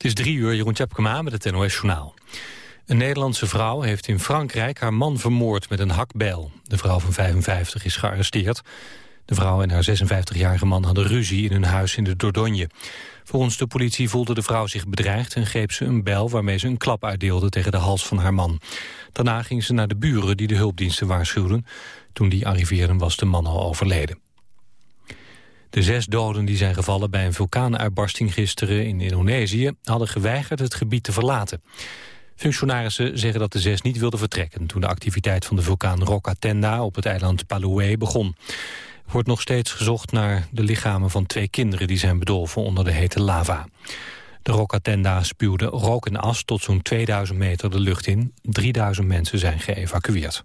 Het is drie uur, Jeroen Tjepkema met het NOS Journaal. Een Nederlandse vrouw heeft in Frankrijk haar man vermoord met een hakbijl. De vrouw van 55 is gearresteerd. De vrouw en haar 56-jarige man hadden ruzie in hun huis in de Dordogne. Volgens de politie voelde de vrouw zich bedreigd en greep ze een bijl waarmee ze een klap uitdeelde tegen de hals van haar man. Daarna ging ze naar de buren die de hulpdiensten waarschuwden. Toen die arriveerden was de man al overleden. De zes doden die zijn gevallen bij een vulkaanuitbarsting gisteren in Indonesië... hadden geweigerd het gebied te verlaten. Functionarissen zeggen dat de zes niet wilden vertrekken... toen de activiteit van de vulkaan Rokatenda op het eiland Palué begon. Er wordt nog steeds gezocht naar de lichamen van twee kinderen... die zijn bedolven onder de hete lava. De Rokatenda spuwde rook en as tot zo'n 2000 meter de lucht in. 3000 mensen zijn geëvacueerd.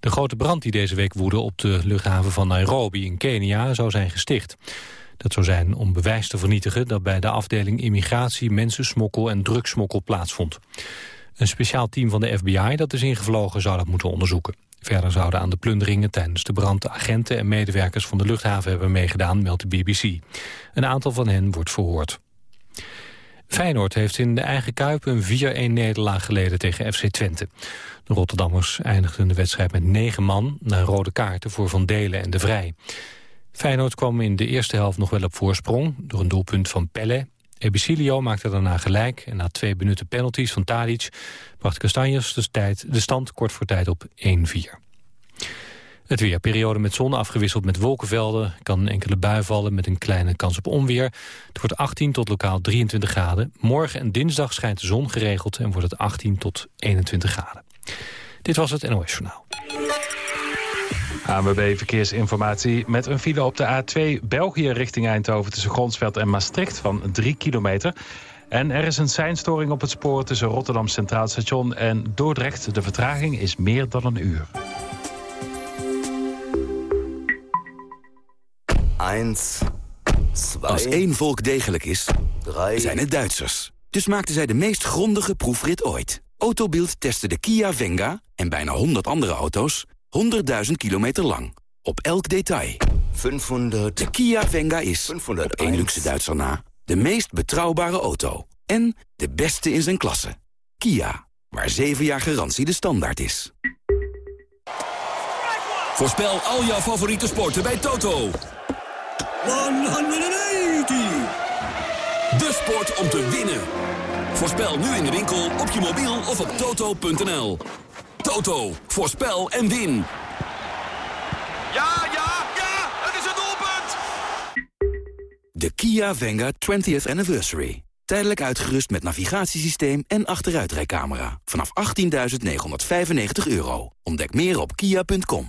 De grote brand die deze week woedde op de luchthaven van Nairobi in Kenia zou zijn gesticht. Dat zou zijn om bewijs te vernietigen dat bij de afdeling immigratie, mensensmokkel en drugsmokkel plaatsvond. Een speciaal team van de FBI dat is ingevlogen zou dat moeten onderzoeken. Verder zouden aan de plunderingen tijdens de brand agenten en medewerkers van de luchthaven hebben meegedaan, meldt de BBC. Een aantal van hen wordt verhoord. Feyenoord heeft in de eigen Kuip een 4-1-nederlaag geleden tegen FC Twente. De Rotterdammers eindigden de wedstrijd met negen man... na rode kaarten voor Van Delen en De Vrij. Feyenoord kwam in de eerste helft nog wel op voorsprong... door een doelpunt van Pelle. Ebicilio maakte daarna gelijk... en na twee minuten penalties van Tadic... bracht Castanjes tijd, de stand kort voor tijd op 1-4. Het weer, periode met zon afgewisseld met wolkenvelden. Kan enkele bui vallen met een kleine kans op onweer. Het wordt 18 tot lokaal 23 graden. Morgen en dinsdag schijnt de zon geregeld en wordt het 18 tot 21 graden. Dit was het NOS Journaal. ANWB Verkeersinformatie met een file op de A2 België richting Eindhoven... tussen Gronsveld en Maastricht van 3 kilometer. En er is een seinstoring op het spoor tussen Rotterdam Centraal Station en Dordrecht. De vertraging is meer dan een uur. 1, Als één volk degelijk is, zijn het Duitsers. Dus maakten zij de meest grondige proefrit ooit. Autobild testte de Kia Venga en bijna 100 andere auto's 100.000 kilometer lang. Op elk detail. 500. De Kia Venga is, 500 op één luxe Duitser na, de meest betrouwbare auto. En de beste in zijn klasse. Kia, waar 7 jaar garantie de standaard is. Voorspel al jouw favoriete sporten bij Toto. 180! De sport om te winnen. Voorspel nu in de winkel, op je mobiel of op toto.nl. Toto, voorspel en win. Ja, ja, ja, het is het doelpunt! De Kia Venga 20th Anniversary. Tijdelijk uitgerust met navigatiesysteem en achteruitrijcamera. Vanaf 18.995 euro. Ontdek meer op kia.com.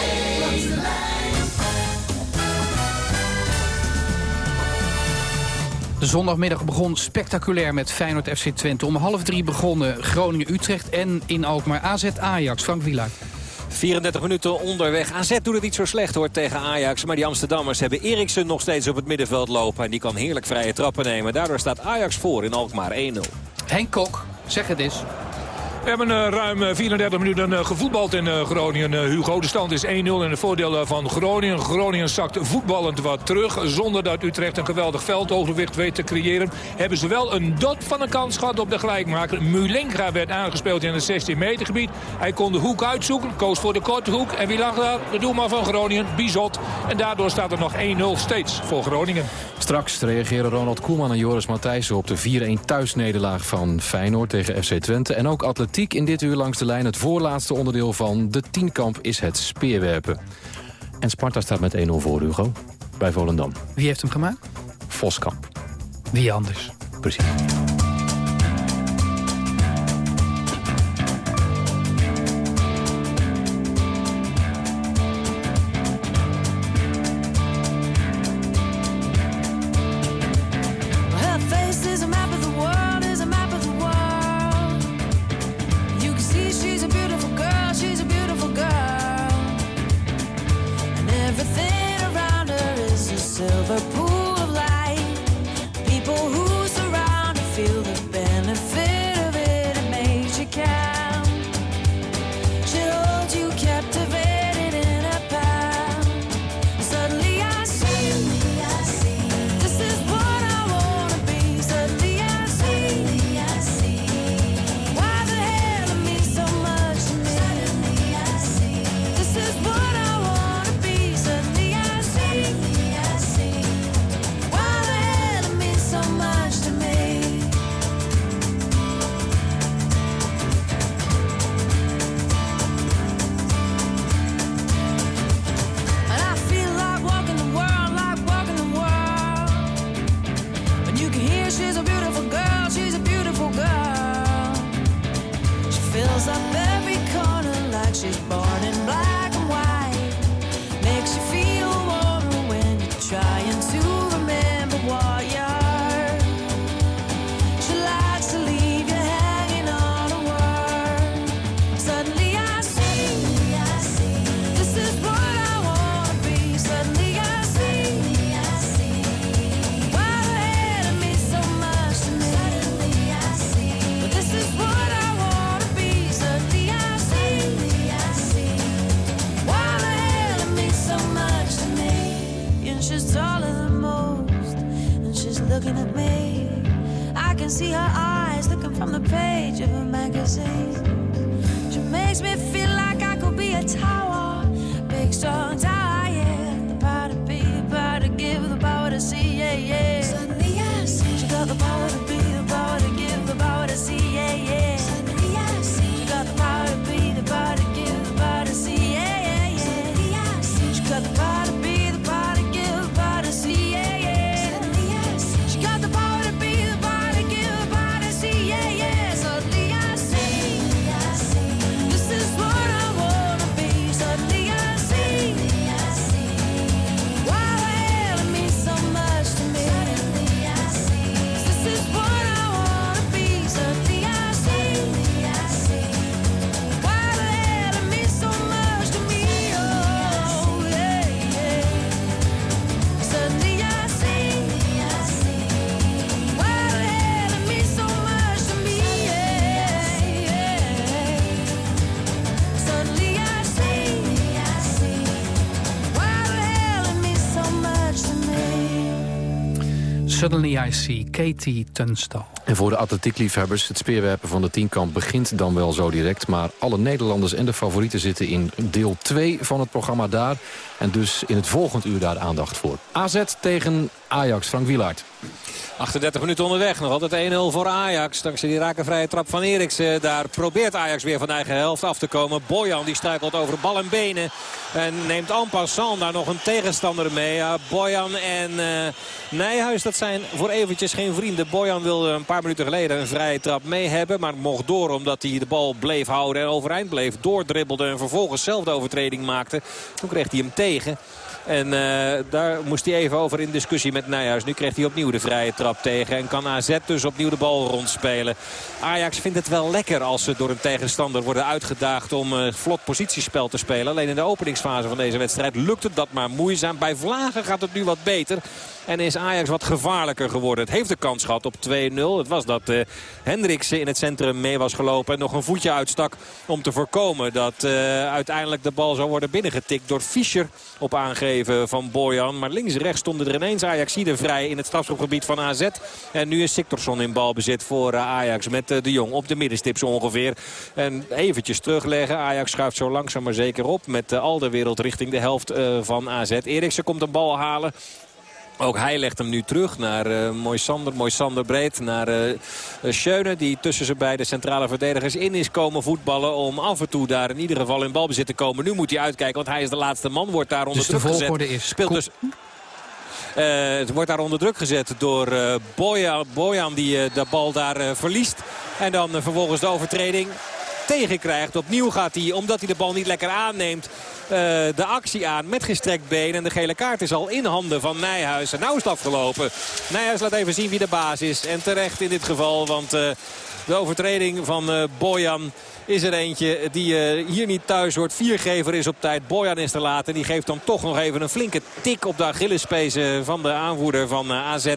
De zondagmiddag begon spectaculair met Feyenoord FC Twente. Om half drie begonnen Groningen-Utrecht en in Alkmaar AZ-Ajax. Frank Wielaert. 34 minuten onderweg. AZ doet het niet zo slecht hoor tegen Ajax. Maar die Amsterdammers hebben Eriksen nog steeds op het middenveld lopen. En die kan heerlijk vrije trappen nemen. Daardoor staat Ajax voor in Alkmaar 1-0. Henk Kok, zeg het eens. We hebben uh, ruim 34 minuten uh, gevoetbald in Groningen. Hugo, de stand is 1-0 en het voordeel van Groningen. Groningen zakt voetballend wat terug. Zonder dat Utrecht een geweldig veldoverwicht weet te creëren. Hebben ze wel een dot van een kans gehad op de gelijkmaker. Mulenga werd aangespeeld in het 16 meter gebied. Hij kon de hoek uitzoeken, koos voor de korte hoek. En wie lag daar? De doelman van Groningen, Bizot. En daardoor staat er nog 1-0 steeds voor Groningen. Straks reageren Ronald Koeman en Joris Matthijssen op de 4-1 thuisnederlaag van Feyenoord tegen FC Twente. En ook atletiek in dit uur langs de lijn. Het voorlaatste onderdeel van de tienkamp is het speerwerpen. En Sparta staat met 1-0 voor Hugo bij Volendam. Wie heeft hem gemaakt? Voskamp. Wie anders? Precies. See, Katie Tunstall. En voor de atletiekliefhebbers, het speerwerpen van de tienkamp begint dan wel zo direct. Maar alle Nederlanders en de favorieten zitten in deel 2 van het programma daar. En dus in het volgend uur daar aandacht voor. AZ tegen Ajax, Frank Wielaert. 38 minuten onderweg. Nog altijd 1-0 voor Ajax. Dankzij die rakenvrije trap van Eriksen. Daar probeert Ajax weer van eigen helft af te komen. Bojan die struikelt over bal en benen. En neemt en passant daar nog een tegenstander mee. Ja, Bojan en uh, Nijhuis, dat zijn voor eventjes geen vrienden. Bojan wilde een paar minuten geleden een vrije trap mee hebben. Maar mocht door omdat hij de bal bleef houden en overeind bleef. Doordribbelde en vervolgens zelf de overtreding maakte. Toen kreeg hij hem tegen. En uh, daar moest hij even over in discussie met Nijhuis. Nu kreeg hij opnieuw de vrije trap tegen. En kan AZ dus opnieuw de bal rondspelen. Ajax vindt het wel lekker als ze door een tegenstander worden uitgedaagd om uh, vlot positiespel te spelen. Alleen in de openingsfase van deze wedstrijd lukt het dat maar moeizaam. Bij Vlagen gaat het nu wat beter. En is Ajax wat gevaarlijker geworden. Het heeft de kans gehad op 2-0. Het was dat uh, Hendriksen in het centrum mee was gelopen. En nog een voetje uitstak om te voorkomen dat uh, uiteindelijk de bal zou worden binnengetikt door Fischer op aangeven van Bojan. Maar links en rechts stonden er ineens Ajaxiden vrij in het strafschopgebied van AZ. En nu is Siktorsson in balbezit voor uh, Ajax met de Jong op de middenstip zo ongeveer. En eventjes terugleggen. Ajax schuift zo langzaam maar zeker op met al de wereld richting de helft van AZ. Eriksen komt een bal halen. Ook hij legt hem nu terug naar uh, Moisander, Moisander breed. Naar uh, Schöne die tussen zijn beide centrale verdedigers in is komen voetballen. Om af en toe daar in ieder geval in balbezit te komen. Nu moet hij uitkijken want hij is de laatste man. Wordt daar onder dus druk de volgorde gezet. is... Speelt dus... Uh, het wordt daar onder druk gezet door uh, Bojan, Bojan die uh, de bal daar verliest. En dan vervolgens de overtreding tegenkrijgt. Opnieuw gaat hij, omdat hij de bal niet lekker aanneemt, uh, de actie aan met gestrekt been. En de gele kaart is al in handen van Nijhuis. En nou is het afgelopen. Nijhuis laat even zien wie de baas is. En terecht in dit geval, want uh, de overtreding van uh, Bojan is er eentje die hier niet thuis hoort. Viergever is op tijd. Bojan is te laat. En die geeft dan toch nog even een flinke tik op de Achillespezen van de aanvoerder van AZ.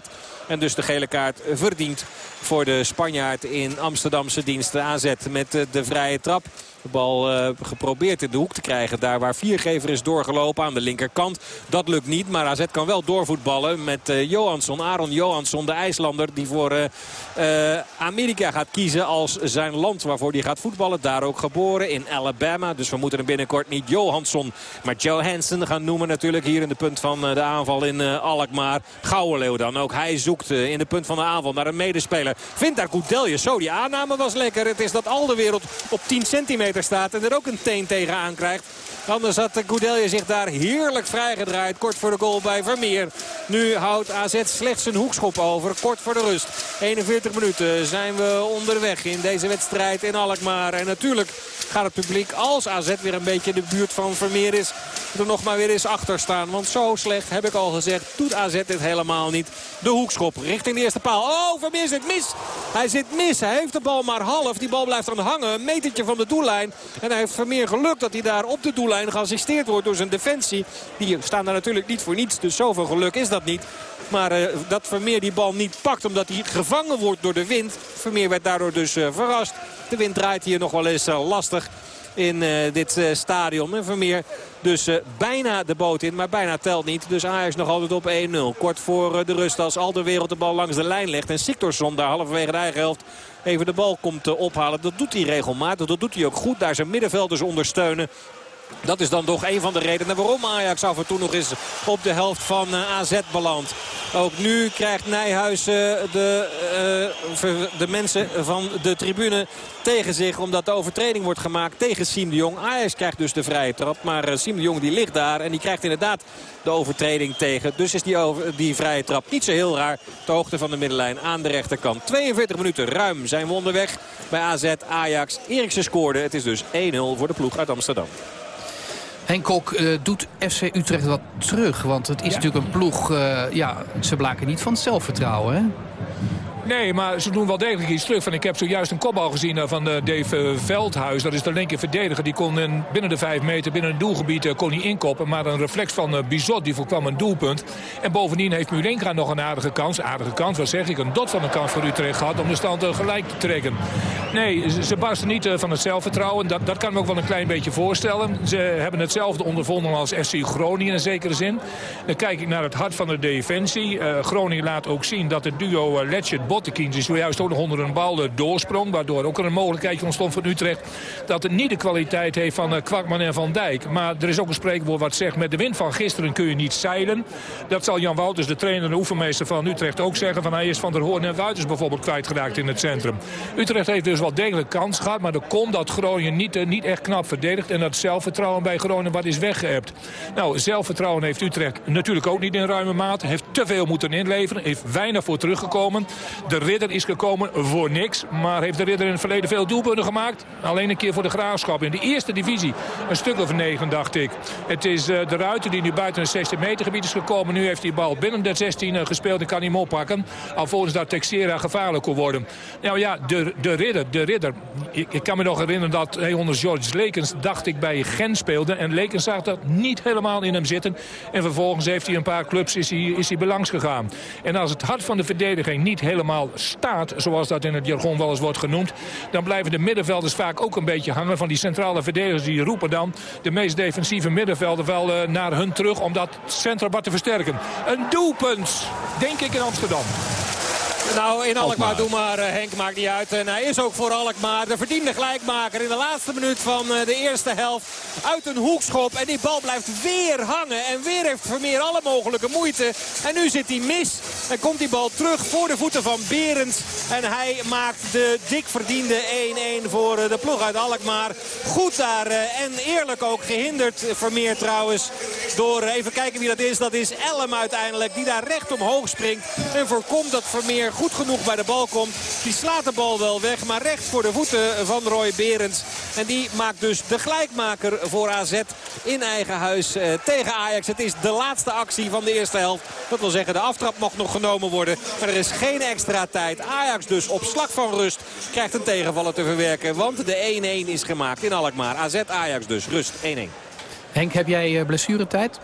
En dus de gele kaart verdient voor de Spanjaard in Amsterdamse dienst. AZ met uh, de vrije trap. De bal uh, geprobeerd in de hoek te krijgen. Daar waar Viergever is doorgelopen aan de linkerkant. Dat lukt niet, maar AZ kan wel doorvoetballen met uh, Johansson. Aaron Johansson, de IJslander die voor uh, Amerika gaat kiezen als zijn land waarvoor hij gaat voetballen. Daar ook geboren in Alabama. Dus we moeten hem binnenkort niet Johansson, maar Johansson gaan noemen natuurlijk. Hier in de punt van de aanval in Alkmaar. Gouwenleeuw dan ook. Hij zoekt in de punt van de aanval naar een medespeler. Vindt daar Goudelje. Zo, die aanname was lekker. Het is dat al de wereld op 10 centimeter staat en er ook een teen tegenaan krijgt. Anders had Goudelje zich daar heerlijk vrijgedraaid. Kort voor de goal bij Vermeer. Nu houdt AZ slechts een hoekschop over. Kort voor de rust. 41 minuten zijn we onderweg in deze wedstrijd in Alkmaar. En natuurlijk gaat het publiek, als AZ weer een beetje in de buurt van Vermeer is... er nog maar weer eens achter staan. Want zo slecht, heb ik al gezegd, doet AZ dit helemaal niet. De hoekschop richting de eerste paal. Oh, Vermeer zit mis. Hij zit mis. Hij heeft de bal maar half. Die bal blijft dan hangen. Een metertje van de doellijn. En hij heeft Vermeer geluk dat hij daar op de doellijn geassisteerd wordt door zijn defensie. Die staan daar natuurlijk niet voor niets. Dus zoveel geluk is dat niet. Maar uh, dat Vermeer die bal niet pakt omdat hij gevangen wordt door de wind. Vermeer werd daardoor dus uh, verrast. De wind draait hier nog wel eens uh, lastig in dit stadion. En Vermeer dus bijna de boot in, maar bijna telt niet. Dus Ajax nog altijd op 1-0. Kort voor de rust als al de bal langs de lijn legt. En Siktorsson daar halverwege de eigen helft even de bal komt eh, ophalen. Dat doet hij regelmatig. Dat doet hij ook goed. Daar zijn middenvelders ondersteunen. Dat is dan toch een van de redenen waarom Ajax af en toe nog eens op de helft van eh, AZ belandt. Ook nu krijgt Nijhuis eh, de, uh, de mensen van de tribune tegen zich. Omdat de overtreding wordt gemaakt tegen Siem de Jong. Ajax krijgt dus de vrije trap. Maar Siem de Jong die ligt daar en die krijgt inderdaad de overtreding tegen. Dus is die, die vrije trap niet zo heel raar. Ter hoogte van de middenlijn aan de rechterkant. 42 minuten ruim zijn we onderweg bij AZ Ajax. Eriksen scoorde. Het is dus 1-0 voor de ploeg uit Amsterdam. Henk Kok uh, doet FC Utrecht wat terug. Want het is ja. natuurlijk een ploeg... Uh, ja, ze blaken niet van het zelfvertrouwen, hè? Nee, maar ze doen wel degelijk iets terug. Van, ik heb zojuist een kopbal gezien van Dave Veldhuis. Dat is de linker verdediger. Die kon in, binnen de vijf meter, binnen het doelgebied, kon hij inkoppen. Maar een reflex van Bizot, die voorkwam een doelpunt. En bovendien heeft Mulenka nog een aardige kans. Aardige kans, wat zeg ik? Een dot van een kans voor Utrecht gehad om de stand gelijk te trekken. Nee, ze barsten niet van het zelfvertrouwen. Dat, dat kan me ook wel een klein beetje voorstellen. Ze hebben hetzelfde ondervonden als FC Groningen in zekere zin. Dan kijk ik naar het hart van de defensie. Uh, Groningen laat ook zien dat het duo uh, Bottekind is zojuist ook nog onder een bal doorsprong. Waardoor ook er een mogelijkheid ontstond voor Utrecht. Dat het niet de kwaliteit heeft van uh, Kwakman en Van Dijk. Maar er is ook een spreekwoord wat zegt met de wind van gisteren kun je niet zeilen. Dat zal Jan Wouters, de trainer en oefenmeester van Utrecht ook zeggen. Van hij is van der Hoorn en Wuiters bijvoorbeeld kwijtgeraakt in het centrum. Utrecht heeft dus wel degelijk kans gehad. Maar er komt dat Groningen niet, uh, niet echt knap verdedigt. En dat zelfvertrouwen bij Groningen wat is weggeëpt. Nou, zelfvertrouwen heeft Utrecht natuurlijk ook niet in ruime mate. Heeft te veel moeten inleveren. Heeft weinig voor teruggekomen. De Ridder is gekomen voor niks. Maar heeft de Ridder in het verleden veel doelpunten gemaakt. Alleen een keer voor de Graafschap. In de eerste divisie een stuk of negen, dacht ik. Het is uh, de Ruiter die nu buiten het 16 meter gebied is gekomen. Nu heeft hij bal binnen de 16 uh, gespeeld en kan hij hem oppakken. Alvorens dat Texera gevaarlijk kon worden. Nou ja, de, de Ridder, de Ridder. Ik, kan me nog herinneren dat hij onder George Lekens, dacht ik, bij Gen speelde. En Lekens zag dat niet helemaal in hem zitten. En vervolgens heeft hij een paar clubs is hij, is hij belangs gegaan. En als het hart van de verdediging niet helemaal staat, zoals dat in het jargon wel eens wordt genoemd... dan blijven de middenvelders vaak ook een beetje hangen van die centrale verdedigers. Die roepen dan de meest defensieve middenvelden wel uh, naar hun terug om dat centrum wat te versterken. Een doelpunt, denk ik in Amsterdam. Nou, in Alkmaar, doe maar uh, Henk, maakt niet uit. En hij is ook voor Alkmaar de verdiende gelijkmaker in de laatste minuut van uh, de eerste helft. Uit een hoekschop en die bal blijft weer hangen. En weer heeft Vermeer alle mogelijke moeite. En nu zit hij mis en komt die bal terug voor de voeten van Berends. En hij maakt de dik verdiende 1-1 voor uh, de ploeg uit Alkmaar. Goed daar en eerlijk ook gehinderd Vermeer trouwens. Door, even kijken wie dat is, dat is Elm uiteindelijk. Die daar recht omhoog springt en voorkomt dat Vermeer goed genoeg bij de bal komt. Die slaat de bal wel weg, maar recht voor de voeten van Roy Berends. En die maakt dus de gelijkmaker voor AZ in eigen huis eh, tegen Ajax. Het is de laatste actie van de eerste helft. Dat wil zeggen, de aftrap mag nog genomen worden. Maar er is geen extra tijd. Ajax dus op slag van rust krijgt een tegenvaller te verwerken. Want de 1-1 is gemaakt in Alkmaar. AZ Ajax dus, rust 1-1. Henk, heb jij blessuretijd?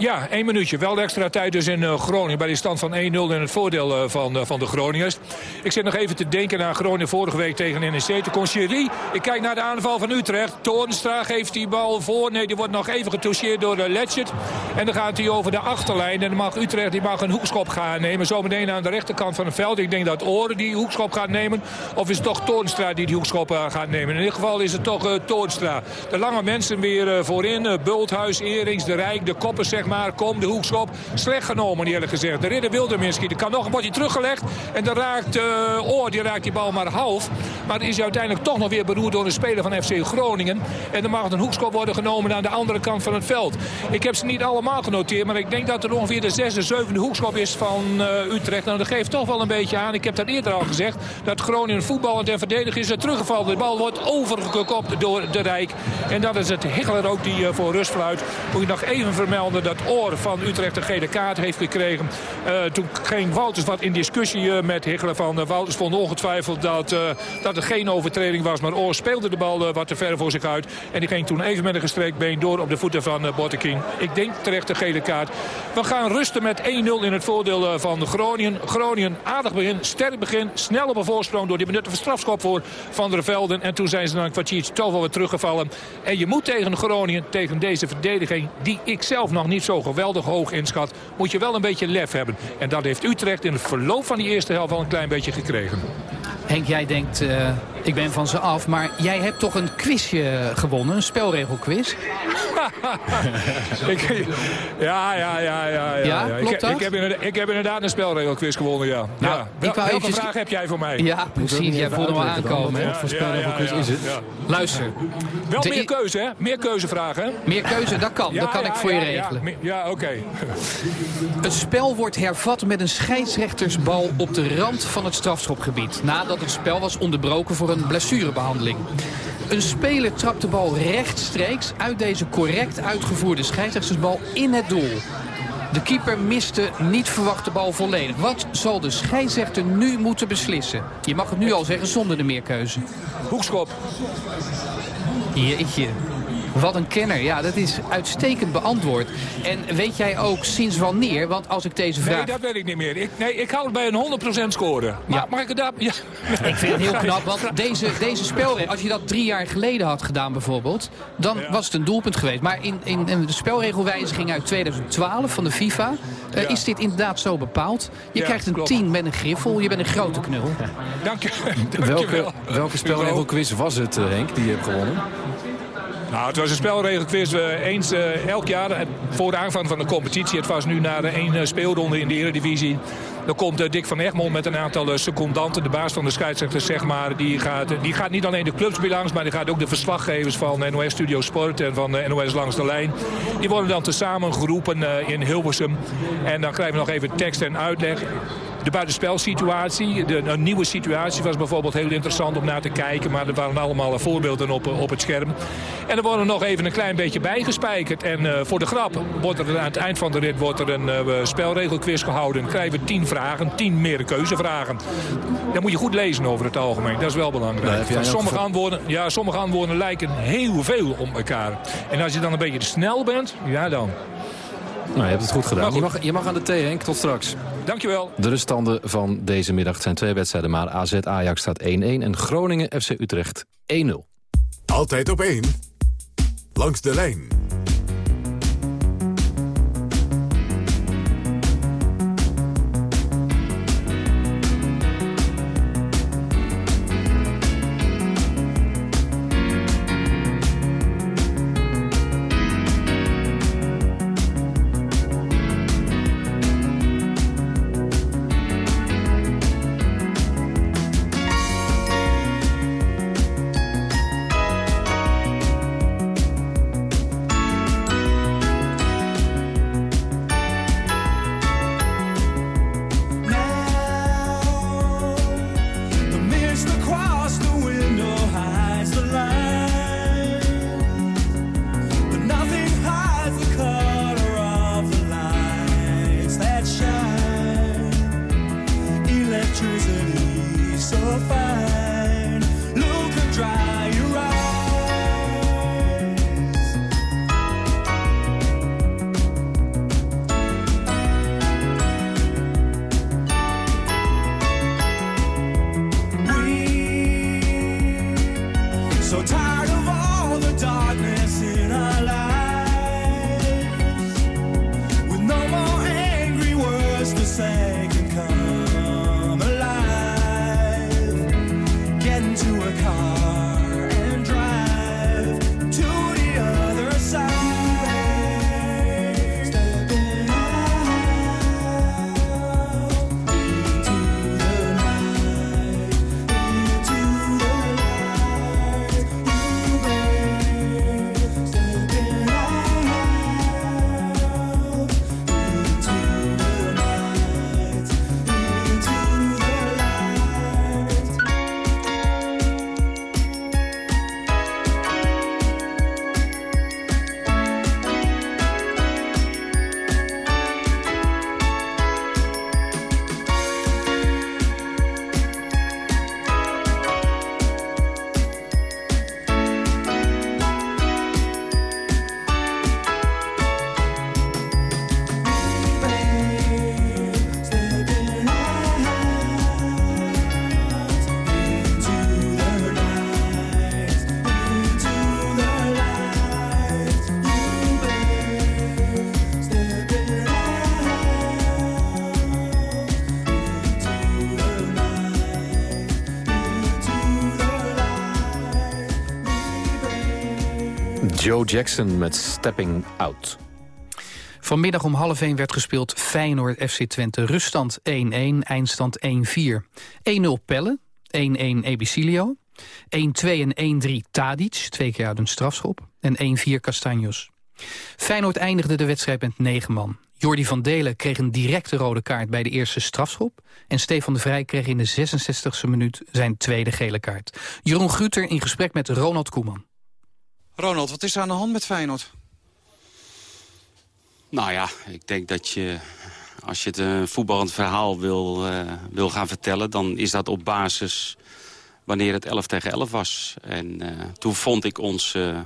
Ja, één minuutje. Wel de extra tijd dus in uh, Groningen. Bij die stand van 1-0 in het voordeel uh, van, uh, van de Groningers. Ik zit nog even te denken aan Groningen vorige week tegen NEC. Toen kon. Ik kijk naar de aanval van Utrecht. Toornstra geeft die bal voor. Nee, die wordt nog even getoucheerd door uh, Letchert. En dan gaat hij over de achterlijn. En dan mag Utrecht die mag een hoekschop gaan nemen. Zometeen aan de rechterkant van het veld. Ik denk dat Oren die hoekschop gaat nemen. Of is het toch Toornstra die die hoekschop gaat nemen? In ieder geval is het toch Toornstra. De lange mensen weer voorin. Bulthuis, Erings, De Rijk, de koppers zeg maar. Kom, de hoekschop. Slecht genomen eerlijk gezegd. De ridder wilde misschien. Er kan nog een bordje teruggelegd. En dan raakt uh, Oor, die raakt die bal maar half. Maar is uiteindelijk toch nog weer beroerd door een speler van FC Groningen. En dan mag een hoekschop worden genomen aan de andere kant van het veld. Ik heb ze niet allemaal genoteerd. Maar ik denk dat er ongeveer de zesde, zevende hoekschop is van uh, Utrecht. Nou, dat geeft toch wel een beetje aan. Ik heb dat eerder al gezegd. Dat Groningen voetballend en verdedigd is er teruggevallen. De bal wordt overgekopt door de Rijk. En dat is het Higgler ook die uh, voor rust fluit. Moet ik nog even vermelden dat Oor van Utrecht een gele kaart heeft gekregen. Uh, toen ging Wouters wat in discussie uh, met Higgelen van uh, Wouters vond ongetwijfeld dat, dat het geen overtreding was. Maar Oor speelde de bal wat te ver voor zich uit. En die ging toen even met een gestrekt been door op de voeten van uh. Ik denk terecht een gele kaart. We gaan rusten met 1-0 in het voordeel van Groningen. Groningen aardig begin, sterk begin. Snel op een voorsprong door die benutte strafschop voor Van der Velden. En toen zijn ze dan een kwartiertje toch wel weer teruggevallen. En je moet tegen Groningen, tegen deze verdediging... die ik zelf nog niet zo geweldig hoog inschat... moet je wel een beetje lef hebben. En dat heeft Utrecht in het verloop van die eerste helft wel een klein beetje gekregen. Henk, jij denkt, eh, ik ben van ze af. Maar jij hebt toch een quizje gewonnen, een spelregelquiz? ik, ja, ja, ja, ja. Ja, ja. klopt ik, dat? Ik heb, inderdaad, ik heb inderdaad een spelregelquiz gewonnen, ja. Nou, ja. Welke eventjes- vraag heb jij voor mij? Ja, precies. Jij voelde al aankomen. Wat voor spelregelquiz is het? Luister. Wel meer keuze, hè? Meer keuzevragen? Meer keuze, dat kan. Dat kan ik voor je regelen. Ja, ja oké. Het spel wordt hervat met een scheidsrechtersbal op de rand van het strafschopgebied. Nadat het spel was onderbroken voor een blessurebehandeling. Een speler trapt de bal rechtstreeks uit deze correct uitgevoerde scheidsrechtersbal in het doel. De keeper miste niet verwacht de bal volledig. Wat zal de scheidsrechter nu moeten beslissen? Je mag het nu al zeggen zonder de meerkeuze. Hoekschop. Jeetje. Wat een kenner. Ja, dat is uitstekend beantwoord. En weet jij ook sinds wanneer? Want als ik deze vraag... Nee, dat weet ik niet meer. Ik, nee, ik hou het bij een 100% scoren. Maar, Mag ik het daar... Ja. Ik vind het heel knap, want deze, deze spelregel, als je dat drie jaar geleden had gedaan bijvoorbeeld, dan was het een doelpunt geweest. Maar in, in, in de spelregelwijziging uit 2012 van de FIFA eh, Ja. is dit inderdaad zo bepaald. Je Ja, krijgt een klopt. 10 met een griffel, je bent een grote knul. Dank je. Dank je Welke, wel. welke spelregelquiz was het, eh, Henk, die je hebt gewonnen? Nou, het was een spelregelquiz eh, eens eh, elk jaar eh, voor de aanvang van de competitie. Het was nu na één speelronde in de Eredivisie. Dan komt Dick van Egmond met een aantal secondanten. De baas van de scheidsrechters, zeg maar. Die gaat, die gaat niet alleen de clubs bij langs, maar die gaat ook de verslaggevers van NOS Studio Sport en van NOS Langs de Lijn. Die worden dan tezamen geroepen in Hilversum. En dan krijgen we nog even tekst en uitleg. De buitenspelsituatie, de, een nieuwe situatie was bijvoorbeeld heel interessant om naar te kijken. Maar er waren allemaal voorbeelden op, op het scherm. En er worden nog even een klein beetje bijgespijkerd. En eh, voor de grap wordt er aan het eind van de rit wordt er een eh, spelregelquiz gehouden. Dan krijgen we tien vragen, tien meer keuzevragen. Dan moet je goed lezen over het algemeen. Dat is wel belangrijk. sommige, antwoorden, ja, sommige antwoorden lijken heel veel op elkaar. En als je dan een beetje te snel bent, ja dan. Nou, je hebt het goed gedaan. Goed. Je, mag, je mag aan de thee, Henk. Tot straks. Dankjewel. De ruststanden van deze middag zijn twee wedstrijden. Maar AZ Ajax staat 1-1 en Groningen FC Utrecht 1-0. Altijd op één. Langs de lijn. Joe Jackson met Stepping Out. Vanmiddag om half 1 werd gespeeld Feyenoord FC Twente. Ruststand 1-1, eindstand 1-4. 1-0 Pelle, 1-1 Ebicilio. 1-2 en 1-3 Tadic, twee keer uit een strafschop. En 1-4 Castanjos. Feyenoord eindigde de wedstrijd met 9 man. Jordi van Delen kreeg een directe rode kaart bij de eerste strafschop. En Stefan de Vrij kreeg in de 66e minuut zijn tweede gele kaart. Jeroen Guter in gesprek met Ronald Koeman. Ronald, wat is er aan de hand met Feyenoord? Nou ja, ik denk dat je, als je het een voetballend verhaal wil, uh, wil gaan vertellen... dan is dat op basis wanneer het 11 tegen 11 was. En uh, toen vond ik ons uh,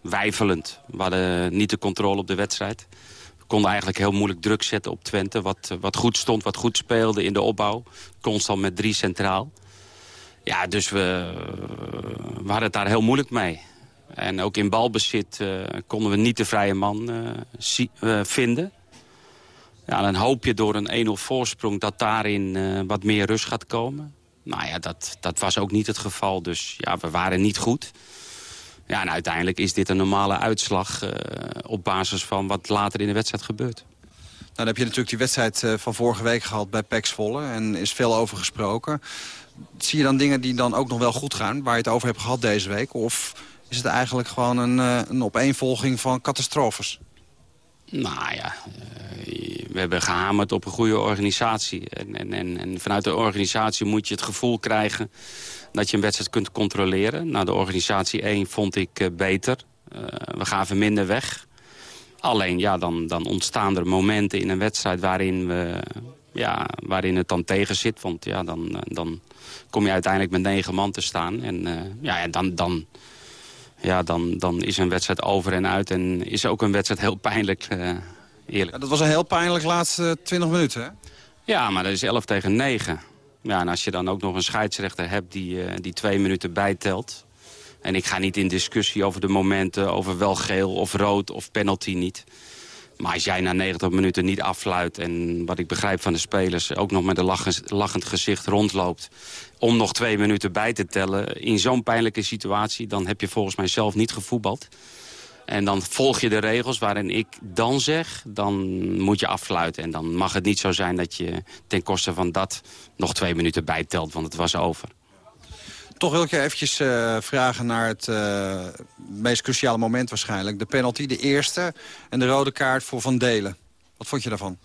wijfelend. We hadden niet de controle op de wedstrijd. We konden eigenlijk heel moeilijk druk zetten op Twente. Wat, wat goed stond, wat goed speelde in de opbouw. Constant met drie centraal. Ja, dus we, we hadden het daar heel moeilijk mee. En ook in balbezit uh, konden we niet de vrije man uh, uh, vinden. Ja, dan hoop je door een 1-0 voorsprong dat daarin wat meer rust gaat komen. Nou ja, dat, dat was ook niet het geval. Dus ja, we waren niet goed. Ja, en uiteindelijk is dit een normale uitslag op basis van wat later in de wedstrijd gebeurt. Nou, dan heb je natuurlijk die wedstrijd van vorige week gehad bij PEC Zwolle. En is veel over gesproken. Zie je dan dingen die dan ook nog wel goed gaan, waar je het over hebt gehad deze week? Of is het eigenlijk gewoon een, een opeenvolging van catastrofes? Nou ja, we hebben gehamerd op een goede organisatie. En, en, en, en, vanuit de organisatie moet je het gevoel krijgen dat je een wedstrijd kunt controleren. Nou, de organisatie 1 vond ik uh, beter. We gaven minder weg. Alleen, ja, dan, dan ontstaan er momenten in een wedstrijd waarin, we, ja, waarin het dan tegen zit. Want ja, dan, dan kom je uiteindelijk met negen man te staan. En ja, dan... dan ja, dan, dan is een wedstrijd over en uit. En is ook een wedstrijd heel pijnlijk, uh, eerlijk. Ja, dat was een heel pijnlijk laatste 20 minuten, hè? Ja, maar dat is 11 tegen 9. Ja, en als je dan ook nog een scheidsrechter hebt die, uh, die twee minuten bijtelt... en ik ga niet in discussie over de momenten, over wel geel of rood of penalty niet... Maar als jij na 90 minuten niet affluit en wat ik begrijp van de spelers... ook nog met een lachend, lachend gezicht rondloopt... om nog twee minuten bij te tellen in zo'n pijnlijke situatie... dan heb je volgens mij zelf niet gevoetbald. En dan volg je de regels waarin ik dan zeg, dan moet je affluiten. En dan mag het niet zo zijn dat je ten koste van dat nog twee minuten bijtelt, want het was over. Toch wil ik je eventjes uh, vragen naar het uh, meest cruciale moment waarschijnlijk. De penalty, de eerste en de rode kaart voor Van Delen. Wat vond je daarvan?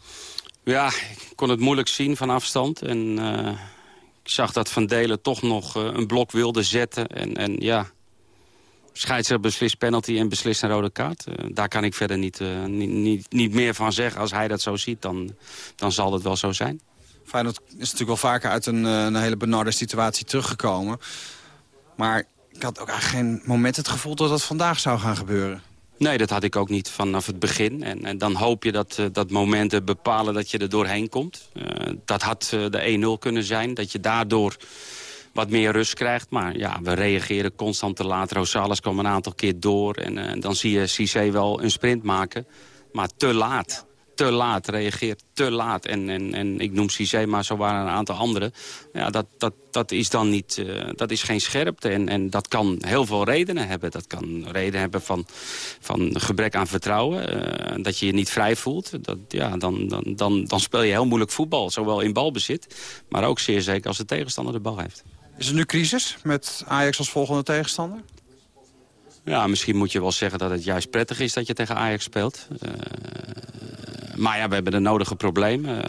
Ja, ik kon het moeilijk zien van afstand. En uh, ik zag dat Van Delen toch nog een blok wilde zetten. En, en ja, scheidsrechter beslist penalty en beslist een rode kaart. daar kan ik verder niet, niet, niet, niet meer van zeggen. Als hij dat zo ziet, dan, dan zal het wel zo zijn. Feyenoord is natuurlijk wel vaker uit een, een hele benarde situatie teruggekomen. Maar ik had ook eigenlijk geen moment het gevoel dat dat vandaag zou gaan gebeuren. Nee, dat had ik ook niet vanaf het begin. En, en dan hoop je dat, uh, dat momenten bepalen dat je er doorheen komt. Uh, dat had de 1-0 kunnen zijn, dat je daardoor wat meer rust krijgt. Maar ja, we reageren constant te laat. Rosales kwam een aantal keer door. En dan zie je Cissé wel een sprint maken. Maar te laat te laat, reageert te laat. En, en, en ik noem Cizé, maar zo waren een aantal anderen. Ja, dat, dat, dat is dan niet, uh, dat is geen scherpte. En, en dat kan heel veel redenen hebben. Dat kan reden hebben van, van gebrek aan vertrouwen. Uh, dat je je niet vrij voelt. Dat, ja, dan, dan, dan, dan speel je heel moeilijk voetbal. Zowel in balbezit, maar ook zeer zeker als de tegenstander de bal heeft. Is er nu crisis met Ajax als volgende tegenstander? Ja, misschien moet je wel zeggen dat het juist prettig is dat je tegen Ajax speelt. Uh, maar ja, we hebben de nodige problemen. Uh,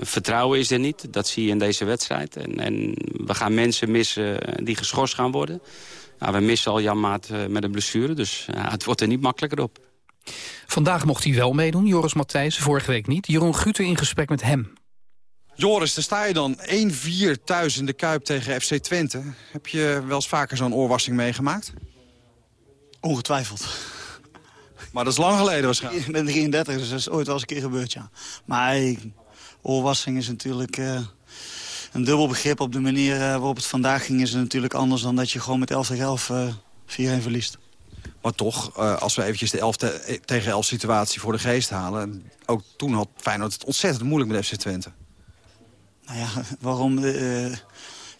vertrouwen is er niet. Dat zie je in deze wedstrijd. En, en we gaan mensen missen die geschorst gaan worden. Ja, we missen al Jan Maat uh, met een blessure. Dus het wordt er niet makkelijker op. Vandaag mocht hij wel meedoen, Joris Matthijs. Vorige week niet. Jeroen Guter in gesprek met hem. Joris, daar sta je dan 1-4 thuis in de Kuip tegen FC Twente. Heb je wel eens vaker zo'n oorwassing meegemaakt? Ongetwijfeld. Maar dat is lang geleden waarschijnlijk. Ik ben 33, dus dat is ooit wel eens een keer gebeurd, ja. Maar oorwassing is natuurlijk uh, een dubbel begrip. Op de manier uh, waarop het vandaag ging is het natuurlijk anders... dan dat je gewoon met 11 tegen 11 uh, 4-1 verliest. Maar toch, uh, als we eventjes de 11 te tegen 11 situatie voor de geest halen... ook toen had Feyenoord het ontzettend moeilijk met FC Twente. Nou ja, waarom...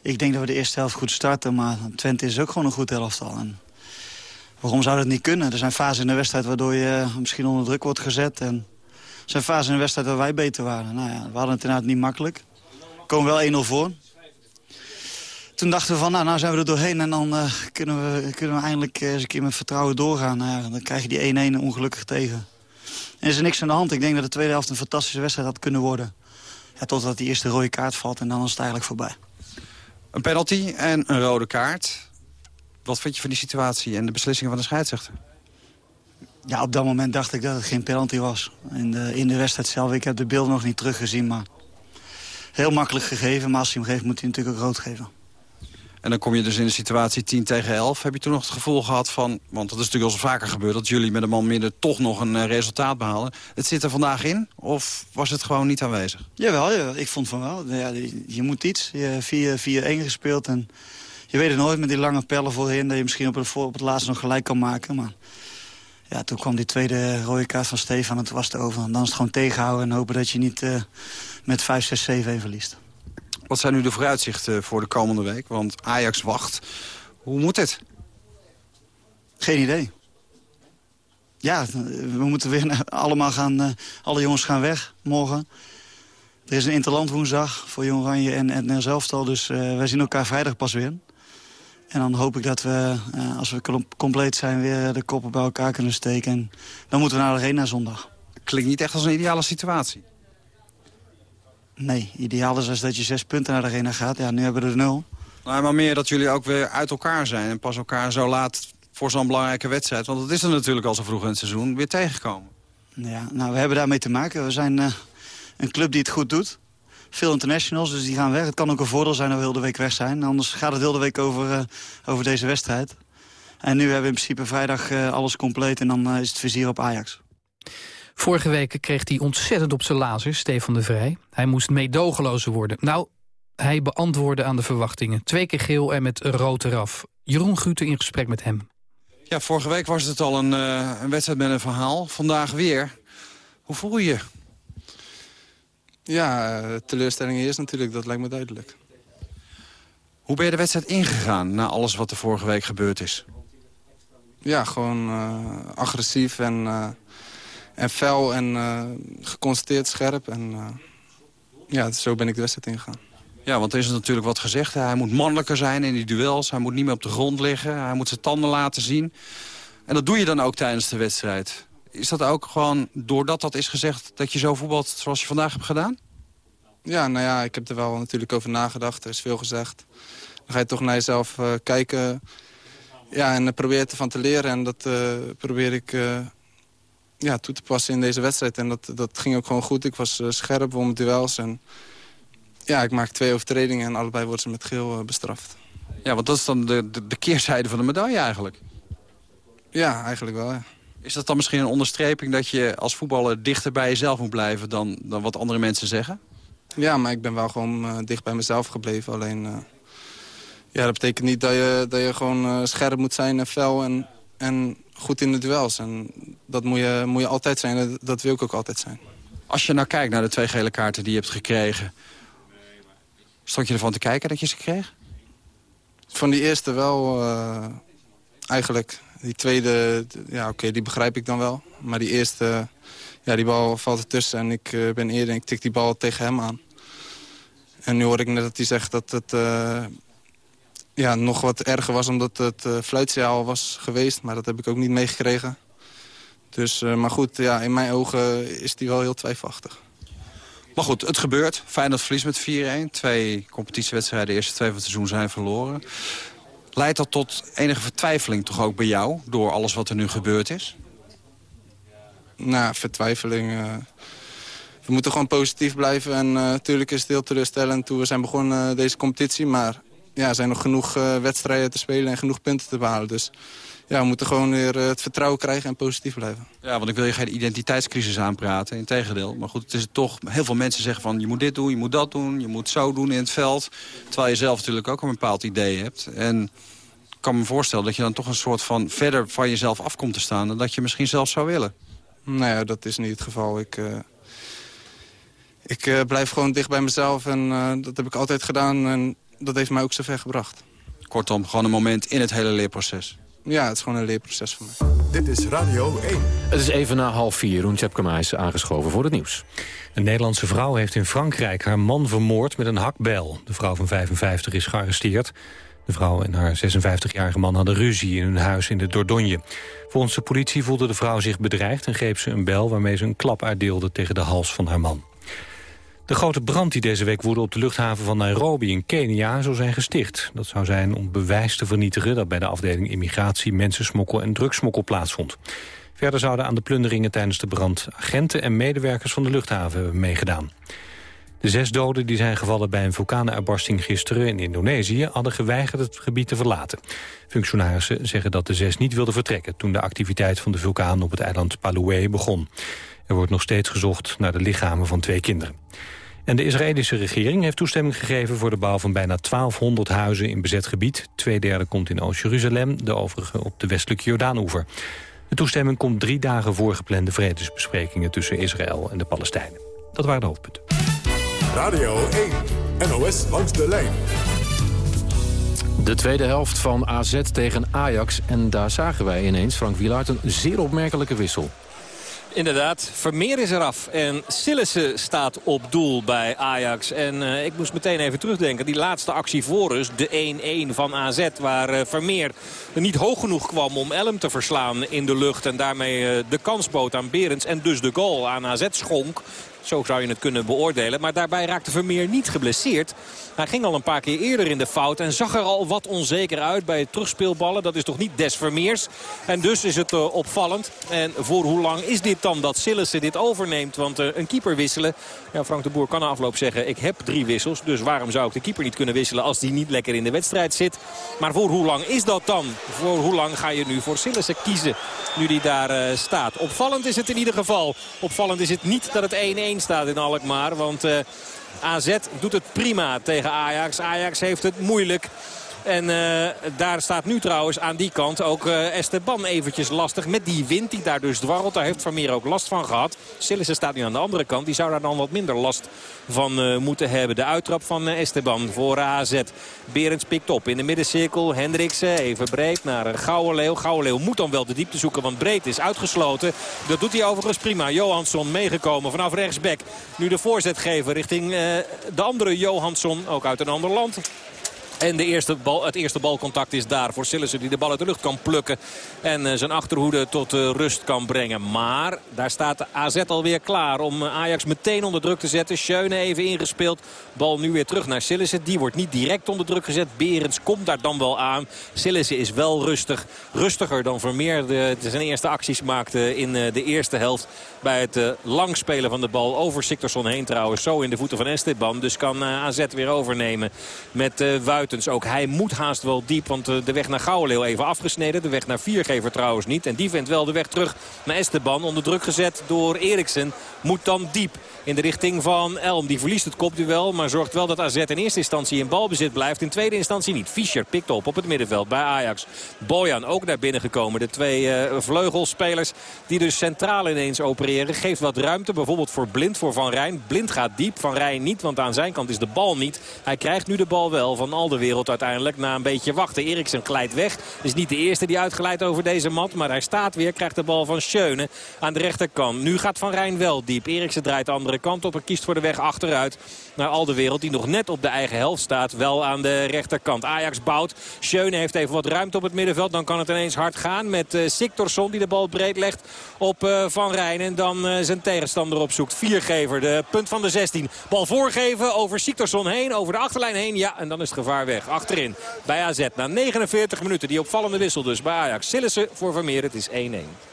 ik denk dat we de eerste helft goed starten, maar Twente is ook gewoon een goed elftal. En waarom zou dat niet kunnen? Er zijn fasen in de wedstrijd waardoor je misschien onder druk wordt gezet. En er zijn fasen in de wedstrijd waar wij beter waren. Nou ja, we hadden het inderdaad niet makkelijk. We komen wel 1-0 voor. Toen dachten we van, nou, nou zijn we er doorheen en dan uh, kunnen, we, kunnen we eindelijk eens een keer met vertrouwen doorgaan. Nou ja, dan krijg je die 1-1 ongelukkig tegen. En is niks aan de hand. Ik denk dat de tweede helft een fantastische wedstrijd had kunnen worden. Ja, totdat die eerste rode kaart valt en dan is het eigenlijk voorbij. Een penalty en een rode kaart. Wat vind je van die situatie en de beslissingen van de scheidsrechter? Ja, op dat moment dacht ik dat het geen penalty was. In de, in de wedstrijd zelf, ik heb de beelden nog niet teruggezien, maar... Heel makkelijk gegeven, maar als hij hem geeft moet hij natuurlijk ook rood geven. En dan kom je dus in de situatie 10 tegen 11. Heb je toen nog het gevoel gehad van... want dat is natuurlijk al zo vaker gebeurd... dat jullie met een man minder toch nog een uh, resultaat behalen. Het zit er vandaag in? Of was het gewoon niet aanwezig? Jawel, ja, ik vond van wel. Ja, je, moet iets. Je 4-1 gespeeld en... Je weet het nooit met die lange pellen voorheen... dat je misschien op het, op het laatste nog gelijk kan maken. Maar ja, toen kwam die tweede rode kaart van Stefan en toen was het over. En dan is het gewoon tegenhouden en hopen dat je niet uh, met 5, 6, 7 verliest. Wat zijn nu de vooruitzichten voor de komende week? Want Ajax wacht. Hoe moet het? Geen idee. Ja, we moeten weer allemaal gaan... Uh, alle jongens gaan weg morgen. Er is een interland woensdag voor Jong Oranje en, en zelftal. Dus uh, wij zien elkaar vrijdag pas weer. En dan hoop ik dat we, uh, als we compleet zijn, weer de koppen bij elkaar kunnen steken. En dan moeten we naar de arena zondag. Klinkt niet echt als een ideale situatie. Nee, ideaal is als dat je zes punten naar de arena gaat. Ja, nu hebben we er nul. Nou, maar meer dat jullie ook weer uit elkaar zijn. En pas elkaar zo laat voor zo'n belangrijke wedstrijd. Want dat is er natuurlijk al zo vroeg in het seizoen. Weer tegenkomen. Ja, nou, we hebben daarmee te maken. We zijn uh, een club die het goed doet. Veel internationals, dus die gaan weg. Het kan ook een voordeel zijn dat we heel de week weg zijn. Anders gaat het heel de week over, uh, over deze wedstrijd. En nu hebben we in principe vrijdag uh, alles compleet. En dan is het vizier op Ajax. Vorige week kreeg hij ontzettend op zijn lazer, Stefan de Vrij. Hij moest meedogenlozer worden. Nou, hij beantwoordde aan de verwachtingen. Twee keer geel en met rood eraf. Jeroen Guter in gesprek met hem. Ja, vorige week was het al een, uh, een wedstrijd met een verhaal. Vandaag weer. Hoe voel je je? Ja, teleurstelling is natuurlijk, dat lijkt me duidelijk. Hoe ben je de wedstrijd ingegaan na alles wat er vorige week gebeurd is? Ja, gewoon uh, agressief en, uh, en fel en uh, geconstateerd scherp. En ja, zo ben ik de wedstrijd ingegaan. Ja, want er is natuurlijk wat gezegd. Hij moet mannelijker zijn in die duels. Hij moet niet meer op de grond liggen. Hij moet zijn tanden laten zien. En dat doe je dan ook tijdens de wedstrijd. Is dat ook gewoon doordat dat is gezegd dat je zo voetbalt zoals je vandaag hebt gedaan? Ja, nou ja, ik heb er wel natuurlijk over nagedacht. Er is veel gezegd. Dan ga je toch naar jezelf uh, kijken. Ja, en uh, probeer ervan te leren. En dat uh, probeer ik ja, toe te passen in deze wedstrijd. En dat, dat ging ook gewoon goed. Ik was scherp, won duels. En ja, ik maak twee overtredingen en allebei worden ze met geel bestraft. Ja, want dat is dan de, de, de keerzijde van de medaille eigenlijk. Ja, eigenlijk wel, ja. Is dat dan misschien een onderstreping dat je als voetballer dichter bij jezelf moet blijven dan, dan wat andere mensen zeggen? Ja, maar ik ben wel gewoon uh, dicht bij mezelf gebleven. Alleen, uh, ja, dat betekent niet dat je, dat je gewoon uh, scherp moet zijn en fel en, en goed in de duels. En dat moet je, moet je altijd zijn, dat, dat wil ik ook altijd zijn. Als je nou kijkt naar de twee gele kaarten die je hebt gekregen... stond je ervan te kijken dat je ze kreeg? Van die eerste wel, eigenlijk. Die tweede, ja oké, die begrijp ik dan wel. Maar die eerste, ja, die bal valt ertussen en ik uh, ben eerder en ik tik die bal tegen hem aan. En nu hoor ik net dat hij zegt dat het uh, ja, nog wat erger was omdat het uh, was geweest. Maar dat heb ik ook niet meegekregen. Dus, maar goed, ja, in mijn ogen is die wel heel twijfelachtig. Maar goed, het gebeurt. Feyenoord verlies met 4-1. Twee competitiewedstrijden, de eerste twee van het seizoen zijn verloren. Leidt dat tot enige vertwijfeling toch ook bij jou... door alles wat er nu gebeurd is? Nou, vertwijfeling... Uh, we moeten gewoon positief blijven. En natuurlijk uh, is het heel teleurstellend toen we zijn begonnen uh, deze competitie. Maar ja, er zijn nog genoeg wedstrijden te spelen en genoeg punten te behalen. Dus ja, we moeten gewoon weer het vertrouwen krijgen en positief blijven. Ja, want ik wil je geen identiteitscrisis aanpraten, integendeel. Maar goed, het is toch, heel veel mensen zeggen van... je moet dit doen, je moet dat doen, je moet zo doen in het veld. Terwijl je zelf natuurlijk ook een bepaald idee hebt. En ik kan me voorstellen dat je dan toch een soort van... verder van jezelf af komt te staan dan dat je misschien zelf zou willen. Nou ja, dat is niet het geval. Ik, uh, ik uh, blijf gewoon dicht bij mezelf en uh, dat heb ik altijd gedaan. En dat heeft mij ook zover gebracht. Kortom, gewoon een moment in het hele leerproces. Ja, het is gewoon een leerproces voor mij. Dit is Radio 1. Het is even na half vier. Roen Tjepkema is aangeschoven voor het nieuws. Een Nederlandse vrouw heeft in Frankrijk haar man vermoord met een hakbel. De vrouw van 55 is gearresteerd. De vrouw en haar 56-jarige man hadden ruzie in hun huis in de Dordogne. Volgens de politie voelde de vrouw zich bedreigd en greep ze een bel... waarmee ze een klap uitdeelde tegen de hals van haar man. De grote brand die deze week woedde op de luchthaven van Nairobi in Kenia zou zijn gesticht. Dat zou zijn om bewijs te vernietigen dat bij de afdeling immigratie, mensensmokkel en drugsmokkel plaatsvond. Verder zouden aan de plunderingen tijdens de brand agenten en medewerkers van de luchthaven hebben meegedaan. De zes doden die zijn gevallen bij een vulkaanuitbarsting gisteren in Indonesië hadden geweigerd het gebied te verlaten. Functionarissen zeggen dat de zes niet wilden vertrekken toen de activiteit van de vulkaan op het eiland Palué begon. Er wordt nog steeds gezocht naar de lichamen van twee kinderen. En de Israëlische regering heeft toestemming gegeven voor de bouw van bijna 1200 huizen in bezet gebied. Tweederde komt in Oost-Jeruzalem, de overige op de westelijke Jordaanoever. De toestemming komt drie dagen voor geplande vredesbesprekingen tussen Israël en de Palestijnen. Dat waren de hoofdpunten. Radio 1, NOS langs de lijn. De tweede helft van AZ tegen Ajax. En daar zagen wij ineens, Frank Wielaert, een zeer opmerkelijke wissel. Inderdaad, Vermeer is eraf en Sillissen staat op doel bij Ajax. En uh, ik moest meteen even terugdenken. Die laatste actie voor us, de 1-1 van AZ... waar uh, Vermeer niet hoog genoeg kwam om Elm te verslaan in de lucht... en daarmee uh, de kans bood aan Berends en dus de goal aan AZ schonk. Zo zou je het kunnen beoordelen. Maar daarbij raakte Vermeer niet geblesseerd. Hij ging al een paar keer eerder in de fout. En zag er al wat onzeker uit bij het terugspeelballen. Dat is toch niet des Vermeers. En dus is het uh, opvallend. En voor hoe lang is dit dan dat Sillissen dit overneemt? Want uh, een keeper wisselen. Ja, Frank de Boer kan na afloop zeggen. Ik heb drie wissels. Dus waarom zou ik de keeper niet kunnen wisselen als die niet lekker in de wedstrijd zit? Maar voor hoe lang is dat dan? Voor hoe lang ga je nu voor Sillissen kiezen? Nu die daar uh, staat. Opvallend is het in ieder geval. Opvallend is het niet dat het 1-1 staat in Alkmaar. Want uh, AZ doet het prima tegen Ajax. Ajax heeft het moeilijk. En uh, daar staat nu trouwens aan die kant ook uh, Esteban eventjes lastig. Met die wind die daar dus dwarrelt. Daar heeft Vermeer ook last van gehad. Sillissen staat nu aan de andere kant. Die zou daar dan wat minder last van uh, moeten hebben. De uittrap van Esteban voor AZ. Berends pikt op in de middencirkel. Hendriksen even breed naar Gouwenleeuw. Gouwenleeuw moet dan wel de diepte zoeken. Want breed is uitgesloten. Dat doet hij overigens prima. Johansson meegekomen vanaf rechtsback. Nu de voorzet geven richting de andere Johansson. Ook uit een ander land. En de eerste bal, het eerste balcontact is daar voor Sillissen die de bal uit de lucht kan plukken. En uh, zijn achterhoede tot uh, rust kan brengen. Maar daar staat de AZ alweer klaar om Ajax meteen onder druk te zetten. Schöne even ingespeeld. Bal nu weer terug naar Sillissen. Die wordt niet direct onder druk gezet. Berends komt daar dan wel aan. Sillissen is wel rustig. Rustiger dan Vermeer de, zijn eerste acties maakte in de eerste helft. Bij het langspelen van de bal over Siktorsson heen trouwens. Zo in de voeten van Esteban. Dus kan AZ weer overnemen met Wuit ook hij moet haast wel diep, want de weg naar Gouwenleeuw even afgesneden. De weg naar Viergever trouwens niet. En die vindt wel de weg terug naar Esteban. Onder druk gezet door Eriksen. Moet dan diep in de richting van Elm. Die verliest het kopduel, maar zorgt wel dat AZ in eerste instantie in balbezit blijft. In tweede instantie niet. Fischer pikt op op het middenveld bij Ajax. Bojan ook naar binnen gekomen. De twee uh, vleugelspelers die dus centraal ineens opereren. Geeft wat ruimte, bijvoorbeeld voor Blind, voor Van Rijn. Blind gaat diep, Van Rijn niet, want aan zijn kant is de bal niet. Hij krijgt nu de bal wel van al de wereld uiteindelijk na een beetje wachten. Eriksen glijdt weg. Is niet de eerste die uitglijdt over deze mat, maar hij staat weer. Krijgt de bal van Schöne aan de rechterkant. Nu gaat Van Rijn wel diep. Eriksen draait de andere kant op en kiest voor de weg achteruit naar al de wereld. Die nog net op de eigen helft staat. Wel aan de rechterkant. Ajax bouwt. Schöne heeft even wat ruimte op het middenveld. Dan kan het ineens hard gaan met uh, die de bal breed legt op uh, Van Rijn. En dan uh, zijn tegenstander opzoekt. Viergever, de punt van de 16. Bal voorgeven over Siktorsson heen. Over de achterlijn heen. Ja, en dan is het gevaar weg. Achterin bij AZ. Na 49 minuten die opvallende wissel dus bij Ajax. Sillissen voor Vermeer. Het is 1-1.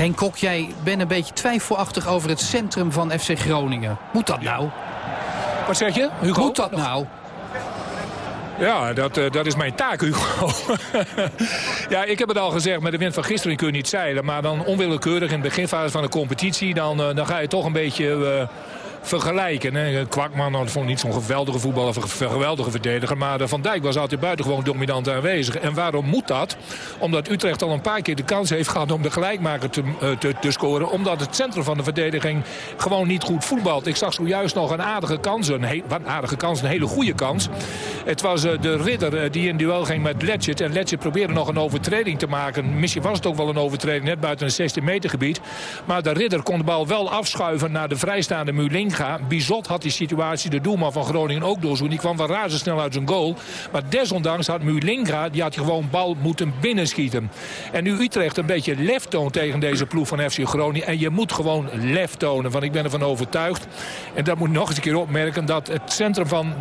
Henk Kok, jij bent een beetje twijfelachtig over het centrum van FC Groningen. Moet dat nou? Wat zeg je, Hugo? Moet dat nou? Ja, dat, uh, dat is mijn taak, Hugo. ja, ik heb het al gezegd, met de wind van gisteren kun je niet zeilen. Maar dan onwillekeurig in de beginfase van de competitie... dan, uh, dan ga je toch een beetje... Uh, vergelijken. Hè. Kwakman dat vond niet zo'n geweldige voetballer, een geweldige verdediger. Maar Van Dijk was altijd buitengewoon dominant aanwezig. En waarom moet dat? Omdat Utrecht al een paar keer de kans heeft gehad om de gelijkmaker te, te, te scoren. Omdat het centrum van de verdediging gewoon niet goed voetbalt. Ik zag zojuist nog een aardige kans. Een, een aardige kans, een hele goede kans. Het was de ridder die in duel ging met Letchert. En Letchert probeerde nog een overtreding te maken. Misschien was het ook wel een overtreding, net buiten een 16 meter gebied. Maar de ridder kon de bal wel afschuiven naar de vrijstaande Mulinga. Bizot had die situatie, de doelman van Groningen, ook doorzoen. Die kwam wel razendsnel uit zijn goal. Maar desondanks had Mulinga, die had gewoon bal moeten binnenschieten. En nu Utrecht een beetje lef toont tegen deze ploeg van FC Groningen. En je moet gewoon lef tonen, want ik ben ervan overtuigd. En dat moet nog eens een keer opmerken dat het centrum van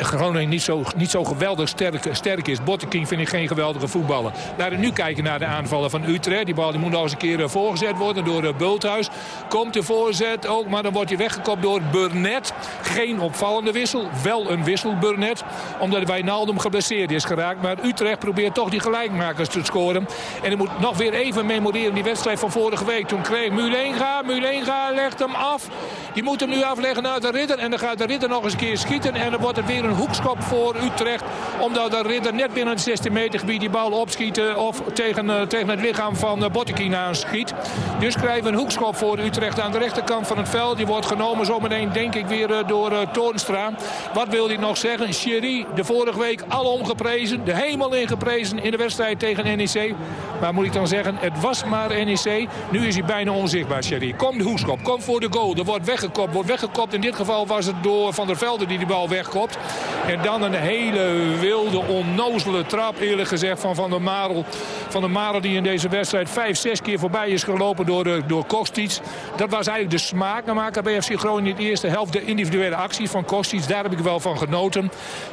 Groningen niet zo, niet zo geweldig sterk, sterk is. Botteking vind ik geen geweldige voetballer. Laten we nu kijken naar de aanvallen van Utrecht. Die bal die moet nog eens een keer eh, voorgezet worden door eh, Bulthuis. Komt de voorzet ook, maar dan wordt hij weggekopt door Burnett. Geen opvallende wissel, wel een wissel Burnett. Omdat Wijnaldum geblesseerd is geraakt. Maar Utrecht probeert toch die gelijkmakers te scoren. En ik moet nog weer even memoreren die wedstrijd van vorige week. Toen kreeg Mulenga, Mulenga legt hem af. Die moet hem nu afleggen naar de ridder. En dan gaat de ridder nog eens een keer schieten. En dan wordt het weer een hoekschop voor Utrecht. Omdat de ridder net binnen het 16 meter gebied die bal opschieten. Of tegen, uh, tegen het lichaam van uh, Bottekin aanschiet. Dus krijgen we een hoekschop voor Utrecht aan de rechterkant van het veld. Die wordt genomen zometeen denk ik weer uh, door uh, Toornstra. Wat wil hij nog zeggen? Sherry, de vorige week alom geprezen. De hemel ingeprezen in de wedstrijd tegen NEC. Maar moet ik dan zeggen, het was maar NEC. Nu is hij bijna onzichtbaar, Sherry. Kom de hoekschop, kom voor de goal. Er wordt weggekopt, wordt weggekopt. In dit geval was het door Van der Velde die die bal wegkopt. En dan een hele wilde, onnozele trap, eerlijk gezegd, van Van der Marel. Van der Marel die in deze wedstrijd vijf, zes keer voorbij is gelopen door, uh, door Kostic. Dat was eigenlijk de smaakmaker bij FC Groningen de eerste helft. De individuele actie van Kostic, daar heb ik wel van genoten.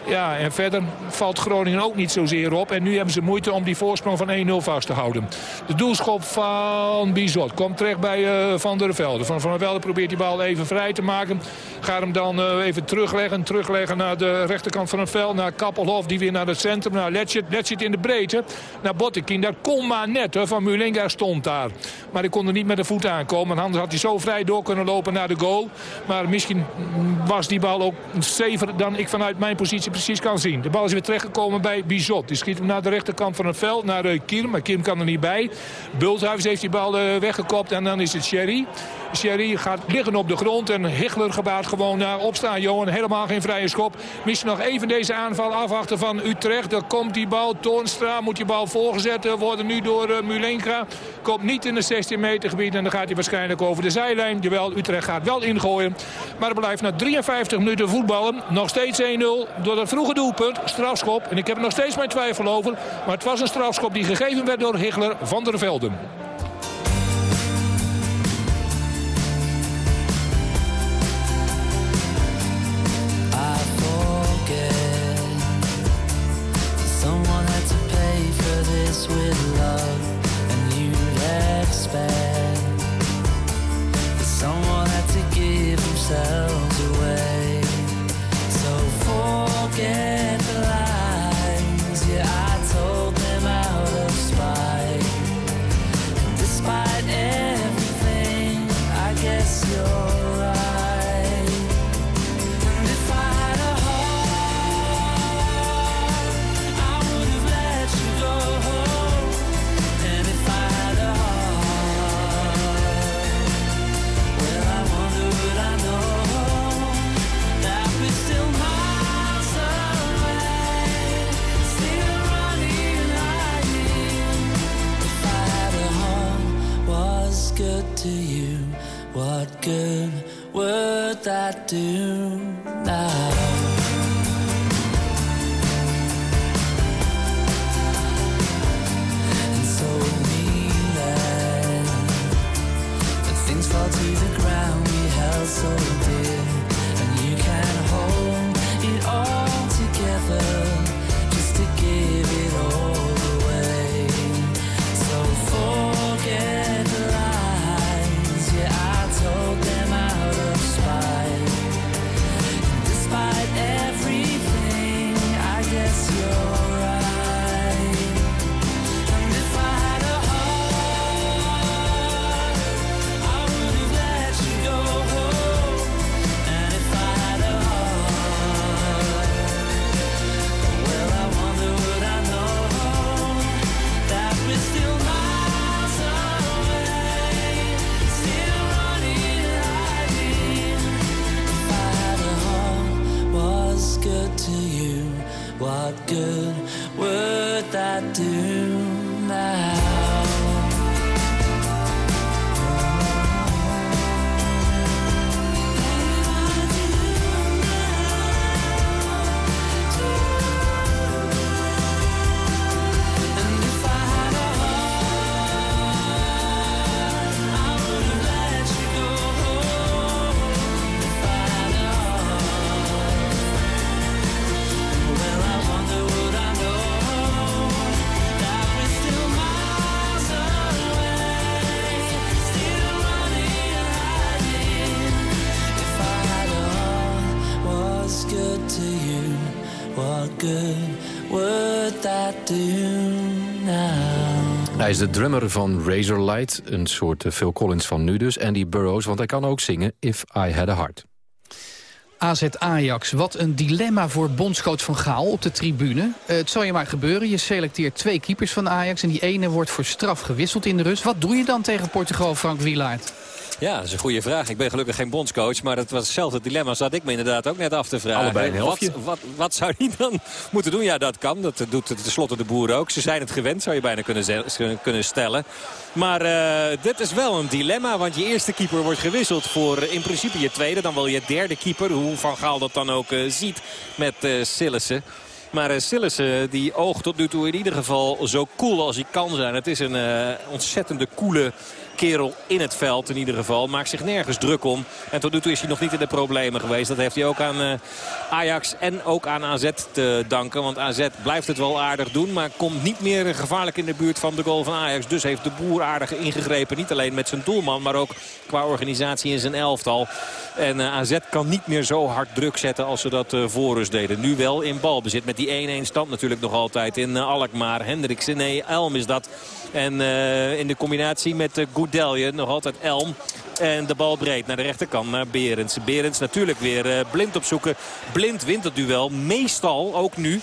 Ja, en verder valt Groningen ook niet zozeer op. En nu hebben ze moeite om die voorsprong van 1-0 vast te houden. De doelschop van Bizot komt terecht bij uh, Van der Velde. Van Van der Velde probeert die bal even vrij te maken. Gaat hem dan uh, even terugleggen. Terugleggen naar de rechterkant van het veld. Naar Kappelhof, die weer naar het centrum. Naar. Letchit in de breedte. Naar Bottekin. Dat kon maar net. Van Mulinga stond daar. Maar hij kon er niet met de voet aankomen. Anders had hij zo vrij door kunnen lopen naar de goal. Maar misschien was die bal ook zever dan ik vanuit mijn positie precies kan zien. De bal is weer terechtgekomen bij Bizot. Die schiet hem naar de rechterkant van het veld. Naar uh, Kierm. Maar Kierm kan er niet bij. Bulthuis heeft die bal uh, weggekopt. En dan is het Sherry. Sherry gaat liggen op de grond. En Hichler gebaat gewoon naar opstaan. Johan, helemaal geen vrije schop. Misschien nog even deze aanval afwachten van Utrecht. Daar komt die bal. Toornstra moet die bal voorgezet worden nu door uh, Mulenka. Komt niet in de 16 meter gebied. En dan gaat hij waarschijnlijk over de zijlijn. Jawel, Utrecht gaat wel ingooien. Maar het blijft na 53 minuten voetballen. Nog steeds 1-0 door dat vroege doelpunt. Strafschop. En ik heb er nog steeds mijn twijfel over. Maar het was een strafschop die gegeven werd door Hichler van der Velden. with love and expect themselves away. So forget that do de drummer van Razorlight, een soort eh, Phil Collins van nu dus. Andy Burroughs, want hij kan ook zingen If I Had a Heart. AZ Ajax, wat een dilemma voor bondscoach van Gaal op de tribune. Eh, het zal je maar gebeuren. Je selecteert twee keepers van Ajax... en die ene wordt voor straf gewisseld in de rust. Wat doe je dan tegen Portugal, Frank Wielaert? Ja, dat is een goede vraag. Ik ben gelukkig geen bondscoach. Maar dat was hetzelfde dilemma zat ik me inderdaad ook net af te vragen. Allebei een. Wat, wat, wat zou hij dan moeten doen? Ja, dat kan. Dat doet tenslotte de boer ook. Ze zijn het gewend, zou je bijna kunnen, kunnen stellen. Maar eh, dit is wel een dilemma. Want je eerste keeper wordt gewisseld voor eh, in principe je tweede. Dan wel je derde keeper. Hoe Van Gaal dat dan ook eh, ziet met eh Sillissen. Maar uh, Sillissen die oogt tot nu toe in ieder geval zo cool als hij kan zijn. Het is een ontzettende coole kerel in het veld in ieder geval. Maakt zich nergens druk om. En tot nu toe is hij nog niet in de problemen geweest. Dat heeft hij ook aan eh, Ajax en ook aan AZ te danken. Want AZ blijft het wel aardig doen. Maar komt niet meer gevaarlijk in de buurt van de goal van Ajax. Dus heeft de boer aardig ingegrepen. Niet alleen met zijn doelman. Maar ook qua organisatie in zijn elftal. En eh, AZ kan niet meer zo hard druk zetten als ze dat uh, voor rust deden. Nu wel in balbezit met die 1-1 stand natuurlijk nog altijd in Alkmaar. Hendriksen, nee, Elm is dat. En in de combinatie met uh, Goudelje nog altijd Elm. En de bal breed naar de rechterkant, naar Berends. Berends natuurlijk weer uh, blind opzoeken. Blind wint het duel, meestal ook nu.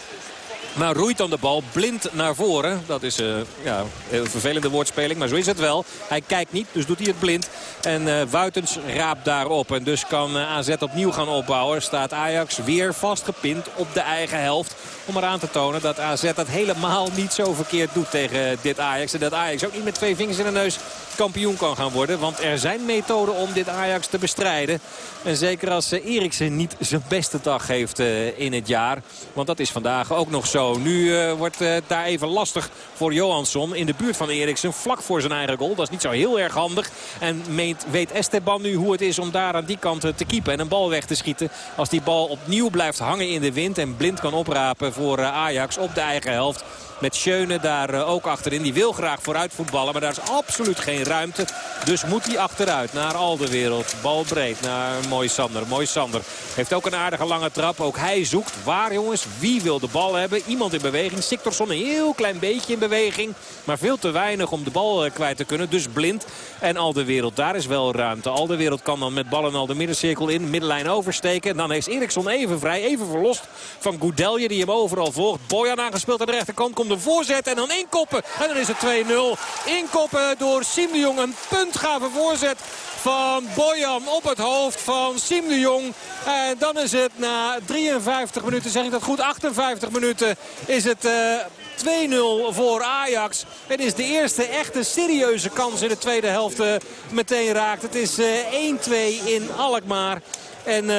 Maar roeit dan de bal blind naar voren. Dat is uh, ja, een vervelende woordspeling, maar zo is het wel. Hij kijkt niet, dus doet hij het blind. En uh, Wuitens raapt daarop. En dus kan AZ opnieuw gaan opbouwen. Staat Ajax weer vastgepind op de eigen helft. Om eraan te tonen dat AZ dat helemaal niet zo verkeerd doet tegen dit Ajax. En dat Ajax ook niet met twee vingers in de neus kampioen kan gaan worden. Want er zijn methoden om dit Ajax te bestrijden. En zeker als Eriksen niet zijn beste dag heeft in het jaar. Want dat is vandaag ook nog zo. Nu uh, wordt daar even lastig voor Johansson in de buurt van Eriksen. Vlak voor zijn eigen goal. Dat is niet zo heel erg handig. En weet Esteban nu hoe het is om daar aan die kant te keepen. En een bal weg te schieten. Als die bal opnieuw blijft hangen in de wind. En blind kan oprapen voor uh, Ajax op de eigen helft. Met Schöne daar uh, ook achterin. Die wil graag vooruit voetballen. Maar daar is absoluut geen ruimte. Dus moet hij achteruit naar Alderwereld. Bal breed naar Mooi Sander. Mooi Sander heeft ook een aardige lange trap. Ook hij zoekt. Waar jongens? Wie wil de bal hebben? Iemand in beweging. Siktorsson een heel klein beetje in beweging. Maar veel te weinig om de bal uh, kwijt te kunnen. Dus blind. En Alderwereld. Daar is wel ruimte. Alderwereld kan dan met ballen al de middencirkel in. Middenlijn oversteken. En dan heeft Eriksson even vrij. Even verlost van Goudelje. Die hem overal volgt. Boyan aangespeeld aan de rechterkant. Komt een voorzet en dan inkoppen. En dan is het 2-0. Inkoppen door Siem de. Een puntgave voorzet van Boyan op het hoofd van Siem de Jong. En dan is het na 53 minuten, zeg ik dat goed, 58 minuten is het... Uh, 2-0 voor Ajax. Het is de eerste echte serieuze kans in de tweede helft uh, meteen raakt. Het is uh, 1-2 in Alkmaar. En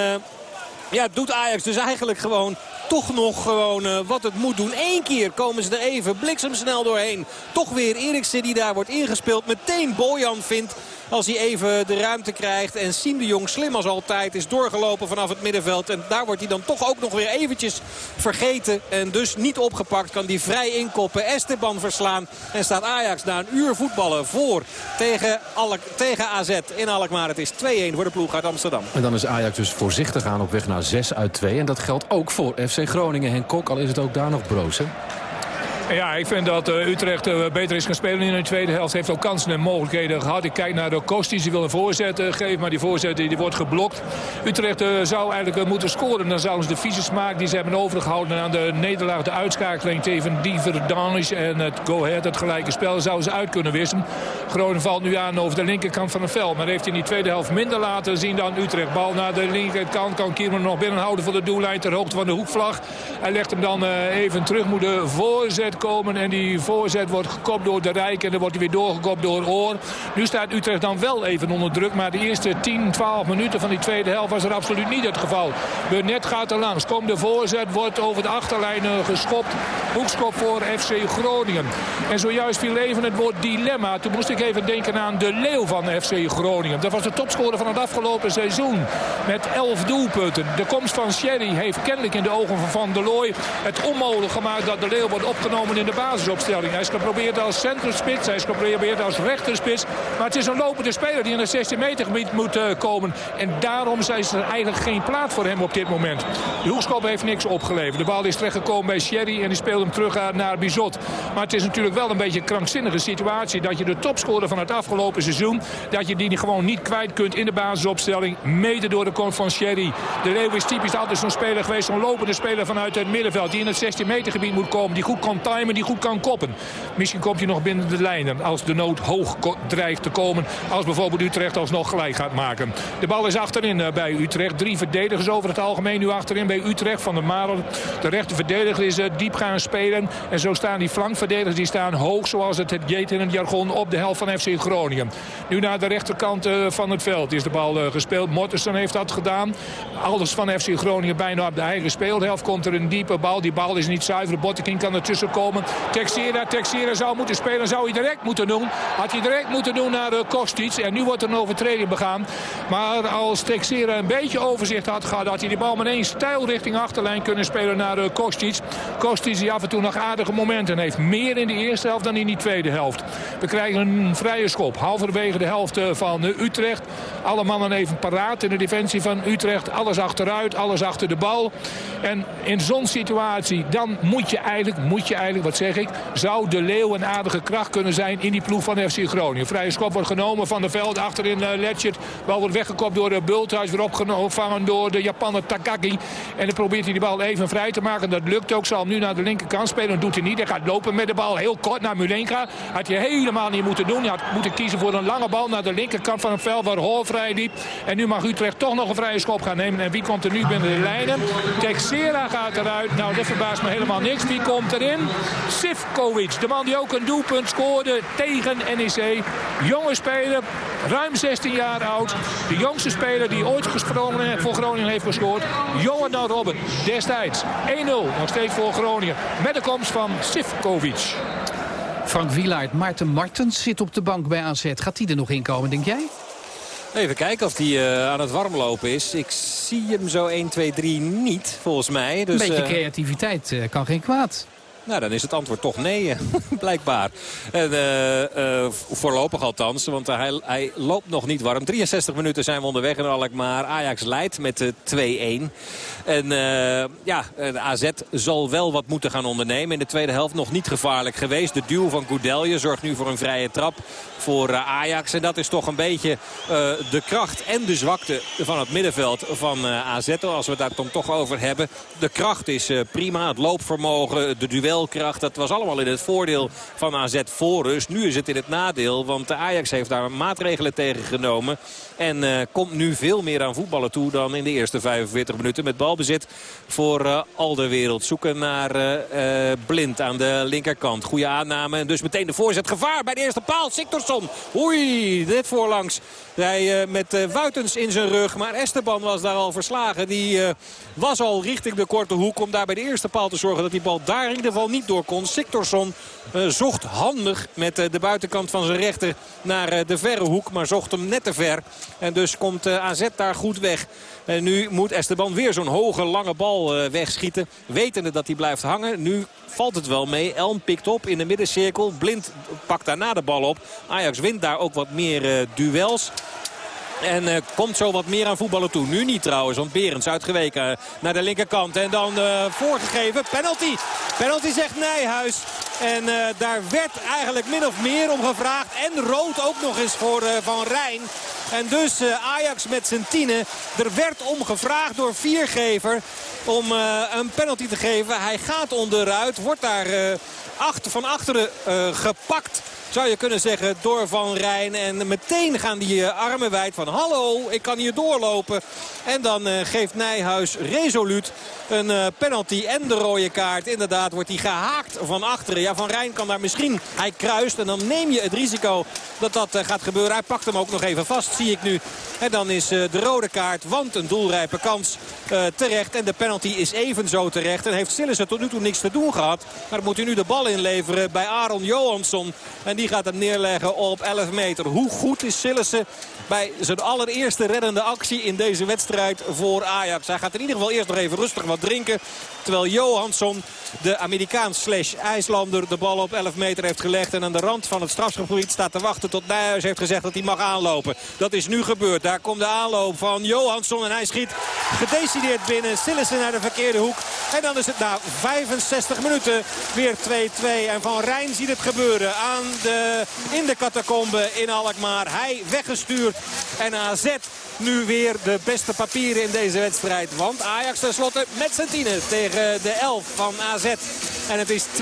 ja, doet Ajax dus eigenlijk gewoon toch nog gewoon uh, wat het moet doen. Eén keer komen ze er even bliksemsnel doorheen. Toch weer Eriksen die daar wordt ingespeeld. Meteen Bojan vindt als hij even de ruimte krijgt. En Siem de Jong, slim als altijd, is doorgelopen vanaf het middenveld. En daar wordt hij dan toch ook nog weer eventjes vergeten. En dus niet opgepakt. Kan die vrij inkoppen. Esteban verslaan. En staat Ajax na een uur voetballen voor tegen, tegen AZ in Alkmaar. Het is 2-1 voor de ploeg uit Amsterdam. En dan is Ajax dus voorzichtig aan op weg naar 6 uit 2. En dat geldt ook voor FC Groningen. Henk Kok, al is het ook daar nog broos? Ja, ik vind dat uh, Utrecht uh, beter is gaan spelen in de tweede helft. Heeft ook kansen en mogelijkheden gehad. Ik kijk naar de Kostis, die wil een voorzet uh, geven. Maar die voorzet die, wordt geblokt. Utrecht zou eigenlijk moeten scoren. Dan zouden ze de vieze smaak die ze hebben overgehouden aan de nederlaag. De uitschakeling tegen Diever Danisch en het Go Ahead, het gelijke spel. Zouden ze uit kunnen wissen. Groningen valt nu aan over de linkerkant van het veld. Maar heeft in die tweede helft minder laten zien dan Utrecht. Bal naar de linkerkant. Kan Kierman nog binnenhouden voor de doellijn ter hoogte van de hoekvlag. Hij legt hem dan even terug. Moet de voorzet En die voorzet wordt gekopt door de Rijk. En dan wordt hij weer doorgekopt door Oor. Nu staat Utrecht dan wel even onder druk. Maar de eerste 10, 12 minuten van die tweede helft was er absoluut niet het geval. Burnett gaat er langs. Komt de voorzet, wordt over de achterlijn geschopt. Hoekschop voor FC Groningen. En zojuist viel even het woord dilemma. Toen moest ik even denken aan de leeuw van FC Groningen. Dat was de topscorer van het afgelopen seizoen. Met 11 doelpunten. De komst van Sherry heeft kennelijk in de ogen van Van der Looy het onmogelijk gemaakt dat de leeuw wordt opgenomen in de basisopstelling. Hij is geprobeerd als centrumspits. Hij is geprobeerd als rechterspits. Maar het is een lopende speler die in het 16 meter gebied moet uh, komen. En daarom is er eigenlijk geen plaats voor hem op dit moment. De hoekschop heeft niks opgeleverd. De bal is terechtgekomen bij Sherry en die speelt hem terug naar Bizot. Maar het is natuurlijk wel een beetje een krankzinnige situatie... dat je de topscorer van het afgelopen seizoen... dat je die gewoon niet kwijt kunt in de basisopstelling. Mede door de komst van Sherry. De Leeuw is typisch altijd zo'n speler geweest. Zo'n lopende speler vanuit het middenveld. Die in het 16 meter gebied moet komen. Die goed kan timen, die goed kan koppen. Misschien komt hij nog binnen de lijnen. Als de nood hoog dreigt te komen. Als bijvoorbeeld Utrecht alsnog gelijk gaat maken. De bal is achterin uh, bij Utrecht. Drie verdedigers over het algemeen nu achterin bij Utrecht. Van der Marel. De rechter verdediger is uh, diep gaan spelen. En zo staan die flankverdedigers die staan hoog. Zoals het heet in het jargon op de helft van FC Groningen. Nu naar de rechterkant uh, van het veld is de bal gespeeld. Mortensen heeft dat gedaan. Alles van FC Groningen bijna op de eigen speelhelft. Komt er een diepe bal. Die bal is niet zuiver. Bottekin kan ertussen komen. Texera, Texera zou moeten spelen. Zou hij direct moeten doen. Had hij direct moeten doen naar uh, Kostic. En nu wordt er een overtreding begaan. Maar als Texera een beetje overzicht had gehad... had hij die bal met één stijl richting achterlijn kunnen spelen naar uh, Kostic. Kostic die af en toe nog aardige momenten heeft. Meer in de eerste helft dan in die tweede helft. We krijgen een vrije schop. Halverwege de helft van Utrecht. Alle mannen even paraat in de defensie van Utrecht. Alles achteruit, alles achter de bal. En in zo'n situatie, dan moet je eigenlijk, moet je eigenlijk, wat zeg ik... zou de Leeuw een aardige kracht kunnen zijn in die ploeg van FC Groningen. Vrije schop wordt genomen van de veld achterin uh, Letchert. Bal wordt weggekopt door de Bulthuis. Weer opgevangen door de Japaner Takagi. En dan probeert hij die bal even vrij te maken. Dat lukt ook. Zal hem nu naar de linkerkant spelen. Dat doet hij niet. Hij gaat lopen met de bal heel kort naar Mulenka. Had hij helemaal niet moeten doen. Hij had moeten kiezen voor een lange bal naar de linkerkant van het veld waar Hoor vrij liep. En nu mag Utrecht toch nog een vrije schop gaan nemen. En wie komt er nu binnen de lijnen? Texera gaat eruit. Nou, dat verbaast me helemaal niks. Wie komt erin? Sivkovic. De man die ook een doelpunt scoorde tegen NEC. Jonge speler, ruim 16 jaar oud. De jongste speler die ooit gesprongen voor Groningen heeft gescoord. Jonger dan Robben, destijds. 1-0, nog steeds voor Groningen. Met de komst van Sivkovic. Frank Wielaert, Maarten Martens zit op de bank bij AZ. Gaat die er nog in komen, denk jij? Even kijken of hij uh, aan het warmlopen is. Ik zie hem zo 1, 2, 3 niet, volgens mij. Dus, Een beetje creativiteit uh, kan geen kwaad. Nou, dan is het antwoord toch nee, blijkbaar. En, uh, uh, voorlopig althans, want hij, hij, loopt nog niet warm. 63 minuten zijn we onderweg in Alkmaar. Ajax leidt met uh, 2-1. En ja, de AZ zal wel wat moeten gaan ondernemen. In de tweede helft nog niet gevaarlijk geweest. De duw van Goudelje zorgt nu voor een vrije trap voor Ajax. En dat is toch een beetje de kracht en de zwakte van het middenveld van AZ. Als we het daar dan toch over hebben. De kracht is prima, het loopvermogen, de duel Dat was allemaal in het voordeel van AZ voor rust. Nu is het in het nadeel, want de Ajax heeft daar maatregelen tegen genomen. En uh, komt nu veel meer aan voetballen toe dan in de eerste 45 minuten. Met balbezit voor uh, al de wereld. Zoeken naar uh, Blind aan de linkerkant. Goede aanname en dus meteen de voorzet. Gevaar bij de eerste paal. Siktorsson. Oei, dit voorlangs. Hij met Wuitens in zijn rug. Maar Esteban was daar al verslagen. Die was al richting de korte hoek om daar bij de eerste paal te zorgen dat die bal daar in ieder geval niet door kon. Siktorsson zocht handig met de buitenkant van zijn rechter naar de verre hoek. Maar zocht hem net te ver. En dus komt AZ daar goed weg. En nu moet Esteban weer zo'n hoge lange bal wegschieten. Wetende dat hij blijft hangen. Nu valt het wel mee. Elm pikt op in de middencirkel. Blind pakt daarna de bal op. Ajax wint daar ook wat meer duels. En uh, komt zo wat meer aan voetballen toe. Nu niet trouwens, want Berends uitgeweken naar de linkerkant. En dan uh, voorgegeven, penalty. Penalty zegt Nijhuis. En daar werd eigenlijk min of meer om gevraagd. En rood ook nog eens voor Van Rijn. En dus Ajax met zijn tienen. Er werd om gevraagd door Viergever om een penalty te geven. Hij gaat onderuit, wordt daar achter, van achteren gepakt zou je kunnen zeggen, door Van Rijn. En meteen gaan die eh, armen wijd van hallo, ik kan hier doorlopen. En dan uh, geeft Nijhuis resoluut een uh, penalty en de rode kaart. Inderdaad wordt hij gehaakt van achteren. Ja, Van Rijn kan daar misschien, hij kruist en dan neem je het risico dat dat gaat gebeuren. Hij pakt hem ook nog even vast, zie ik nu. En dan is de rode kaart, want een doelrijpe kans terecht. En de penalty is evenzo terecht. En heeft Sillissen tot nu toe niks te doen gehad. Maar moet hij nu de bal inleveren bij Aaron Johansson. En die gaat hem neerleggen op 11 meter. Hoe goed is Sillissen bij zijn allereerste reddende actie in deze wedstrijd voor Ajax. Hij gaat in ieder geval eerst nog even rustig wat drinken. Terwijl Johansson, de Amerikaan slash IJslander, de bal op 11 meter heeft gelegd. En aan de rand van het strafschopgebied staat te wachten tot Nijhuis heeft gezegd dat hij mag aanlopen. Dat is nu gebeurd. Daar komt de aanloop van Johansson en hij schiet gedecideerd binnen. Sillissen naar de verkeerde hoek. En dan is het na 65 minuten weer 2-2. En Van Rijn ziet het gebeuren aan de, in de catacombe in Alkmaar. Hij weggestuurd. En AZ nu weer de beste papieren in deze wedstrijd. Want Ajax tenslotte met zijn tienen tegen de 11 van AZ. En het is 2-2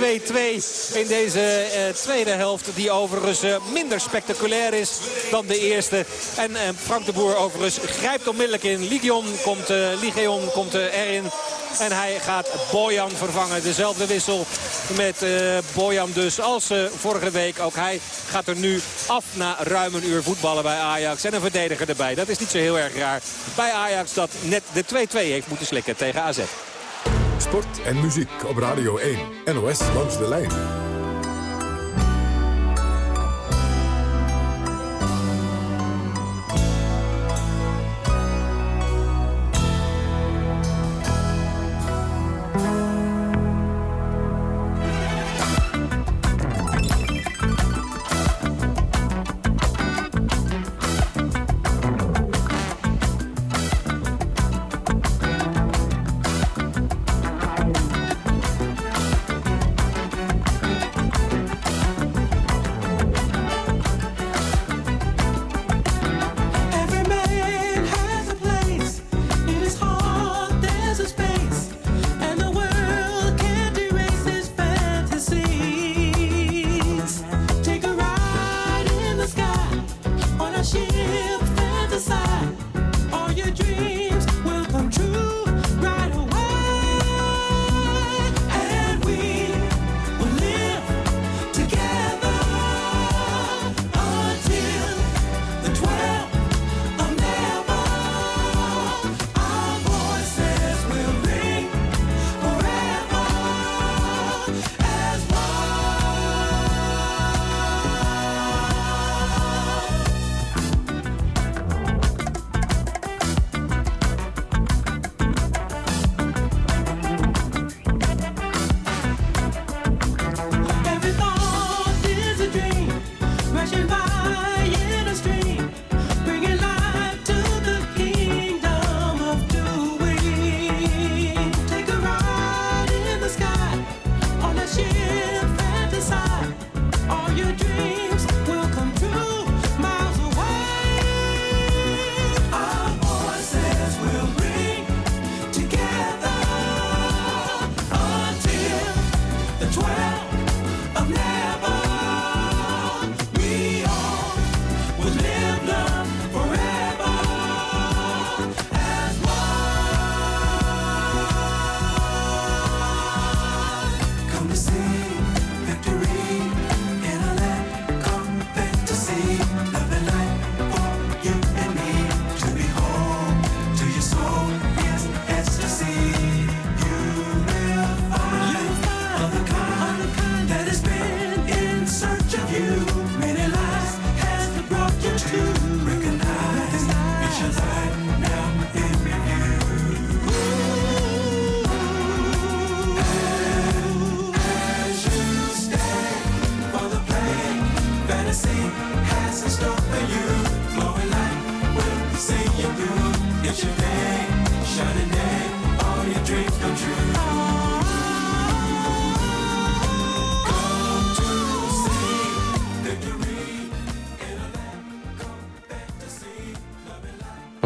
in deze eh, tweede helft. Die overigens eh, minder spectaculair is dan de eerste. En eh, Frank de Boer overigens grijpt onmiddellijk in. Ligion komt, Ligeon komt erin. En hij gaat Bojan vervangen. Dezelfde wissel met uh, Bojan dus als vorige week. Ook hij gaat er nu af na ruim een uur voetballen bij Ajax. En een verdediger erbij. Dat is niet zo heel erg raar bij Ajax dat net de 2-2 heeft moeten slikken tegen AZ. Sport en muziek op Radio 1. NOS langs de lijn.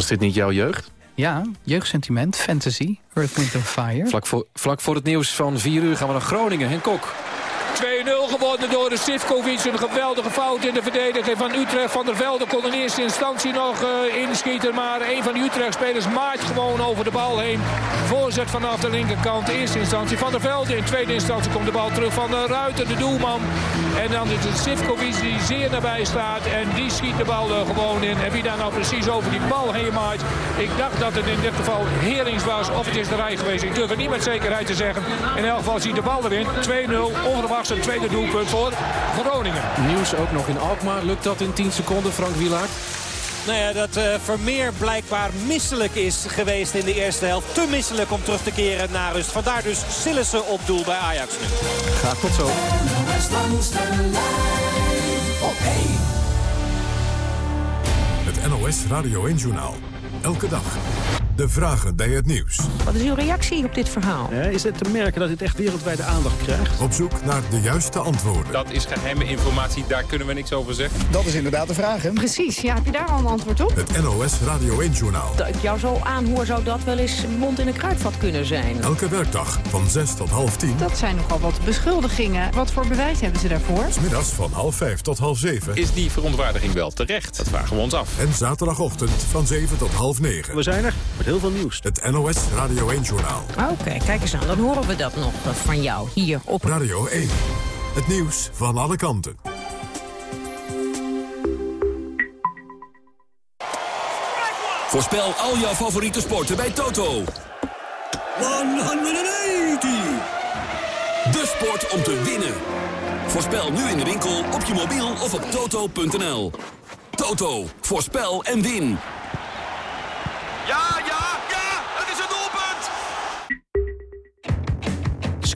Dit niet jouw jeugd? Ja, jeugdsentiment, fantasy, Earth, Wind Fire. Vlak voor, vlak voor het nieuws van 4 uur gaan we naar Groningen. Henk Kok. 2-0 gewonnen door de Sivkovic. Een geweldige fout in de verdediging van Utrecht. Van der Velde kon in eerste instantie nog uh, inschieten. Maar een van de Utrecht-spelers maakt gewoon over de bal heen. Voorzet vanaf de linkerkant. In eerste instantie van der Velde. In tweede instantie komt de bal terug van de Ruiter, de doelman. En dan is het Sivkovic die zeer nabij staat. En die schiet de bal er gewoon in. En wie daar nou precies over die bal heen maait. Ik dacht dat het in dit geval Herings was. Of het is de rij geweest. Ik durf het niet met zekerheid te zeggen. In elk geval ziet de bal erin. 2-0. Onverwachts een tweede doelpunt voor Groningen. Nieuws ook nog in Alkmaar. Lukt dat in 10 seconden, Frank Wielaert? Nou ja, dat uh, Vermeer blijkbaar misselijk is geweest in de eerste helft. Te misselijk om terug te keren naar rust. Vandaar dus Sillissen op doel bij Ajax nu. Graag tot zo. Het NOS Radio 1 Journaal. Elke dag. De vragen bij het nieuws. Wat is uw reactie op dit verhaal? Ja, is het te merken dat dit echt wereldwijde aandacht krijgt? Op zoek naar de juiste antwoorden. Dat is geheime informatie, daar kunnen we niks over zeggen. Dat is inderdaad de vraag, hè? Precies, ja, heb je daar al een antwoord op? Het NOS Radio 1-journaal. Dat ik jou zo aanhoor, zou dat wel eens mond in een kruidvat kunnen zijn. Elke werkdag van 6 tot half 10. Dat zijn nogal wat beschuldigingen. Wat voor bewijs hebben ze daarvoor? Smiddags van half 5 tot half 7. Is die verontwaardiging wel terecht? Dat vragen we ons af. En zaterdagochtend van 7 tot half 9. We zijn er, heel veel nieuws. Het NOS Radio 1-journaal. Oké, kijk eens aan. Dan horen we dat nog van jou hier op... Radio 1. Het nieuws van alle kanten. Voorspel al jouw favoriete sporten bij Toto. 180! De sport om te winnen. Voorspel nu in de winkel, op je mobiel of op toto.nl. Toto, voorspel en win.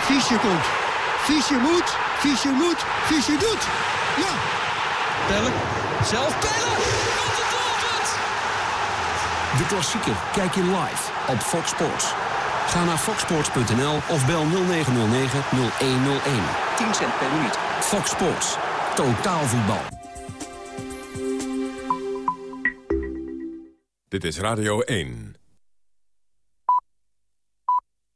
Fischer komt. Fischer moet. Fischer moet. Fischer doet. Ja. Pellen. Zelf pellen. De klassieker kijk je live op Fox Sports. Ga naar foxsports.nl of bel 0909-0101. 10 cent per minuut. Fox Sports. Totaal voetbal. Dit is Radio 1.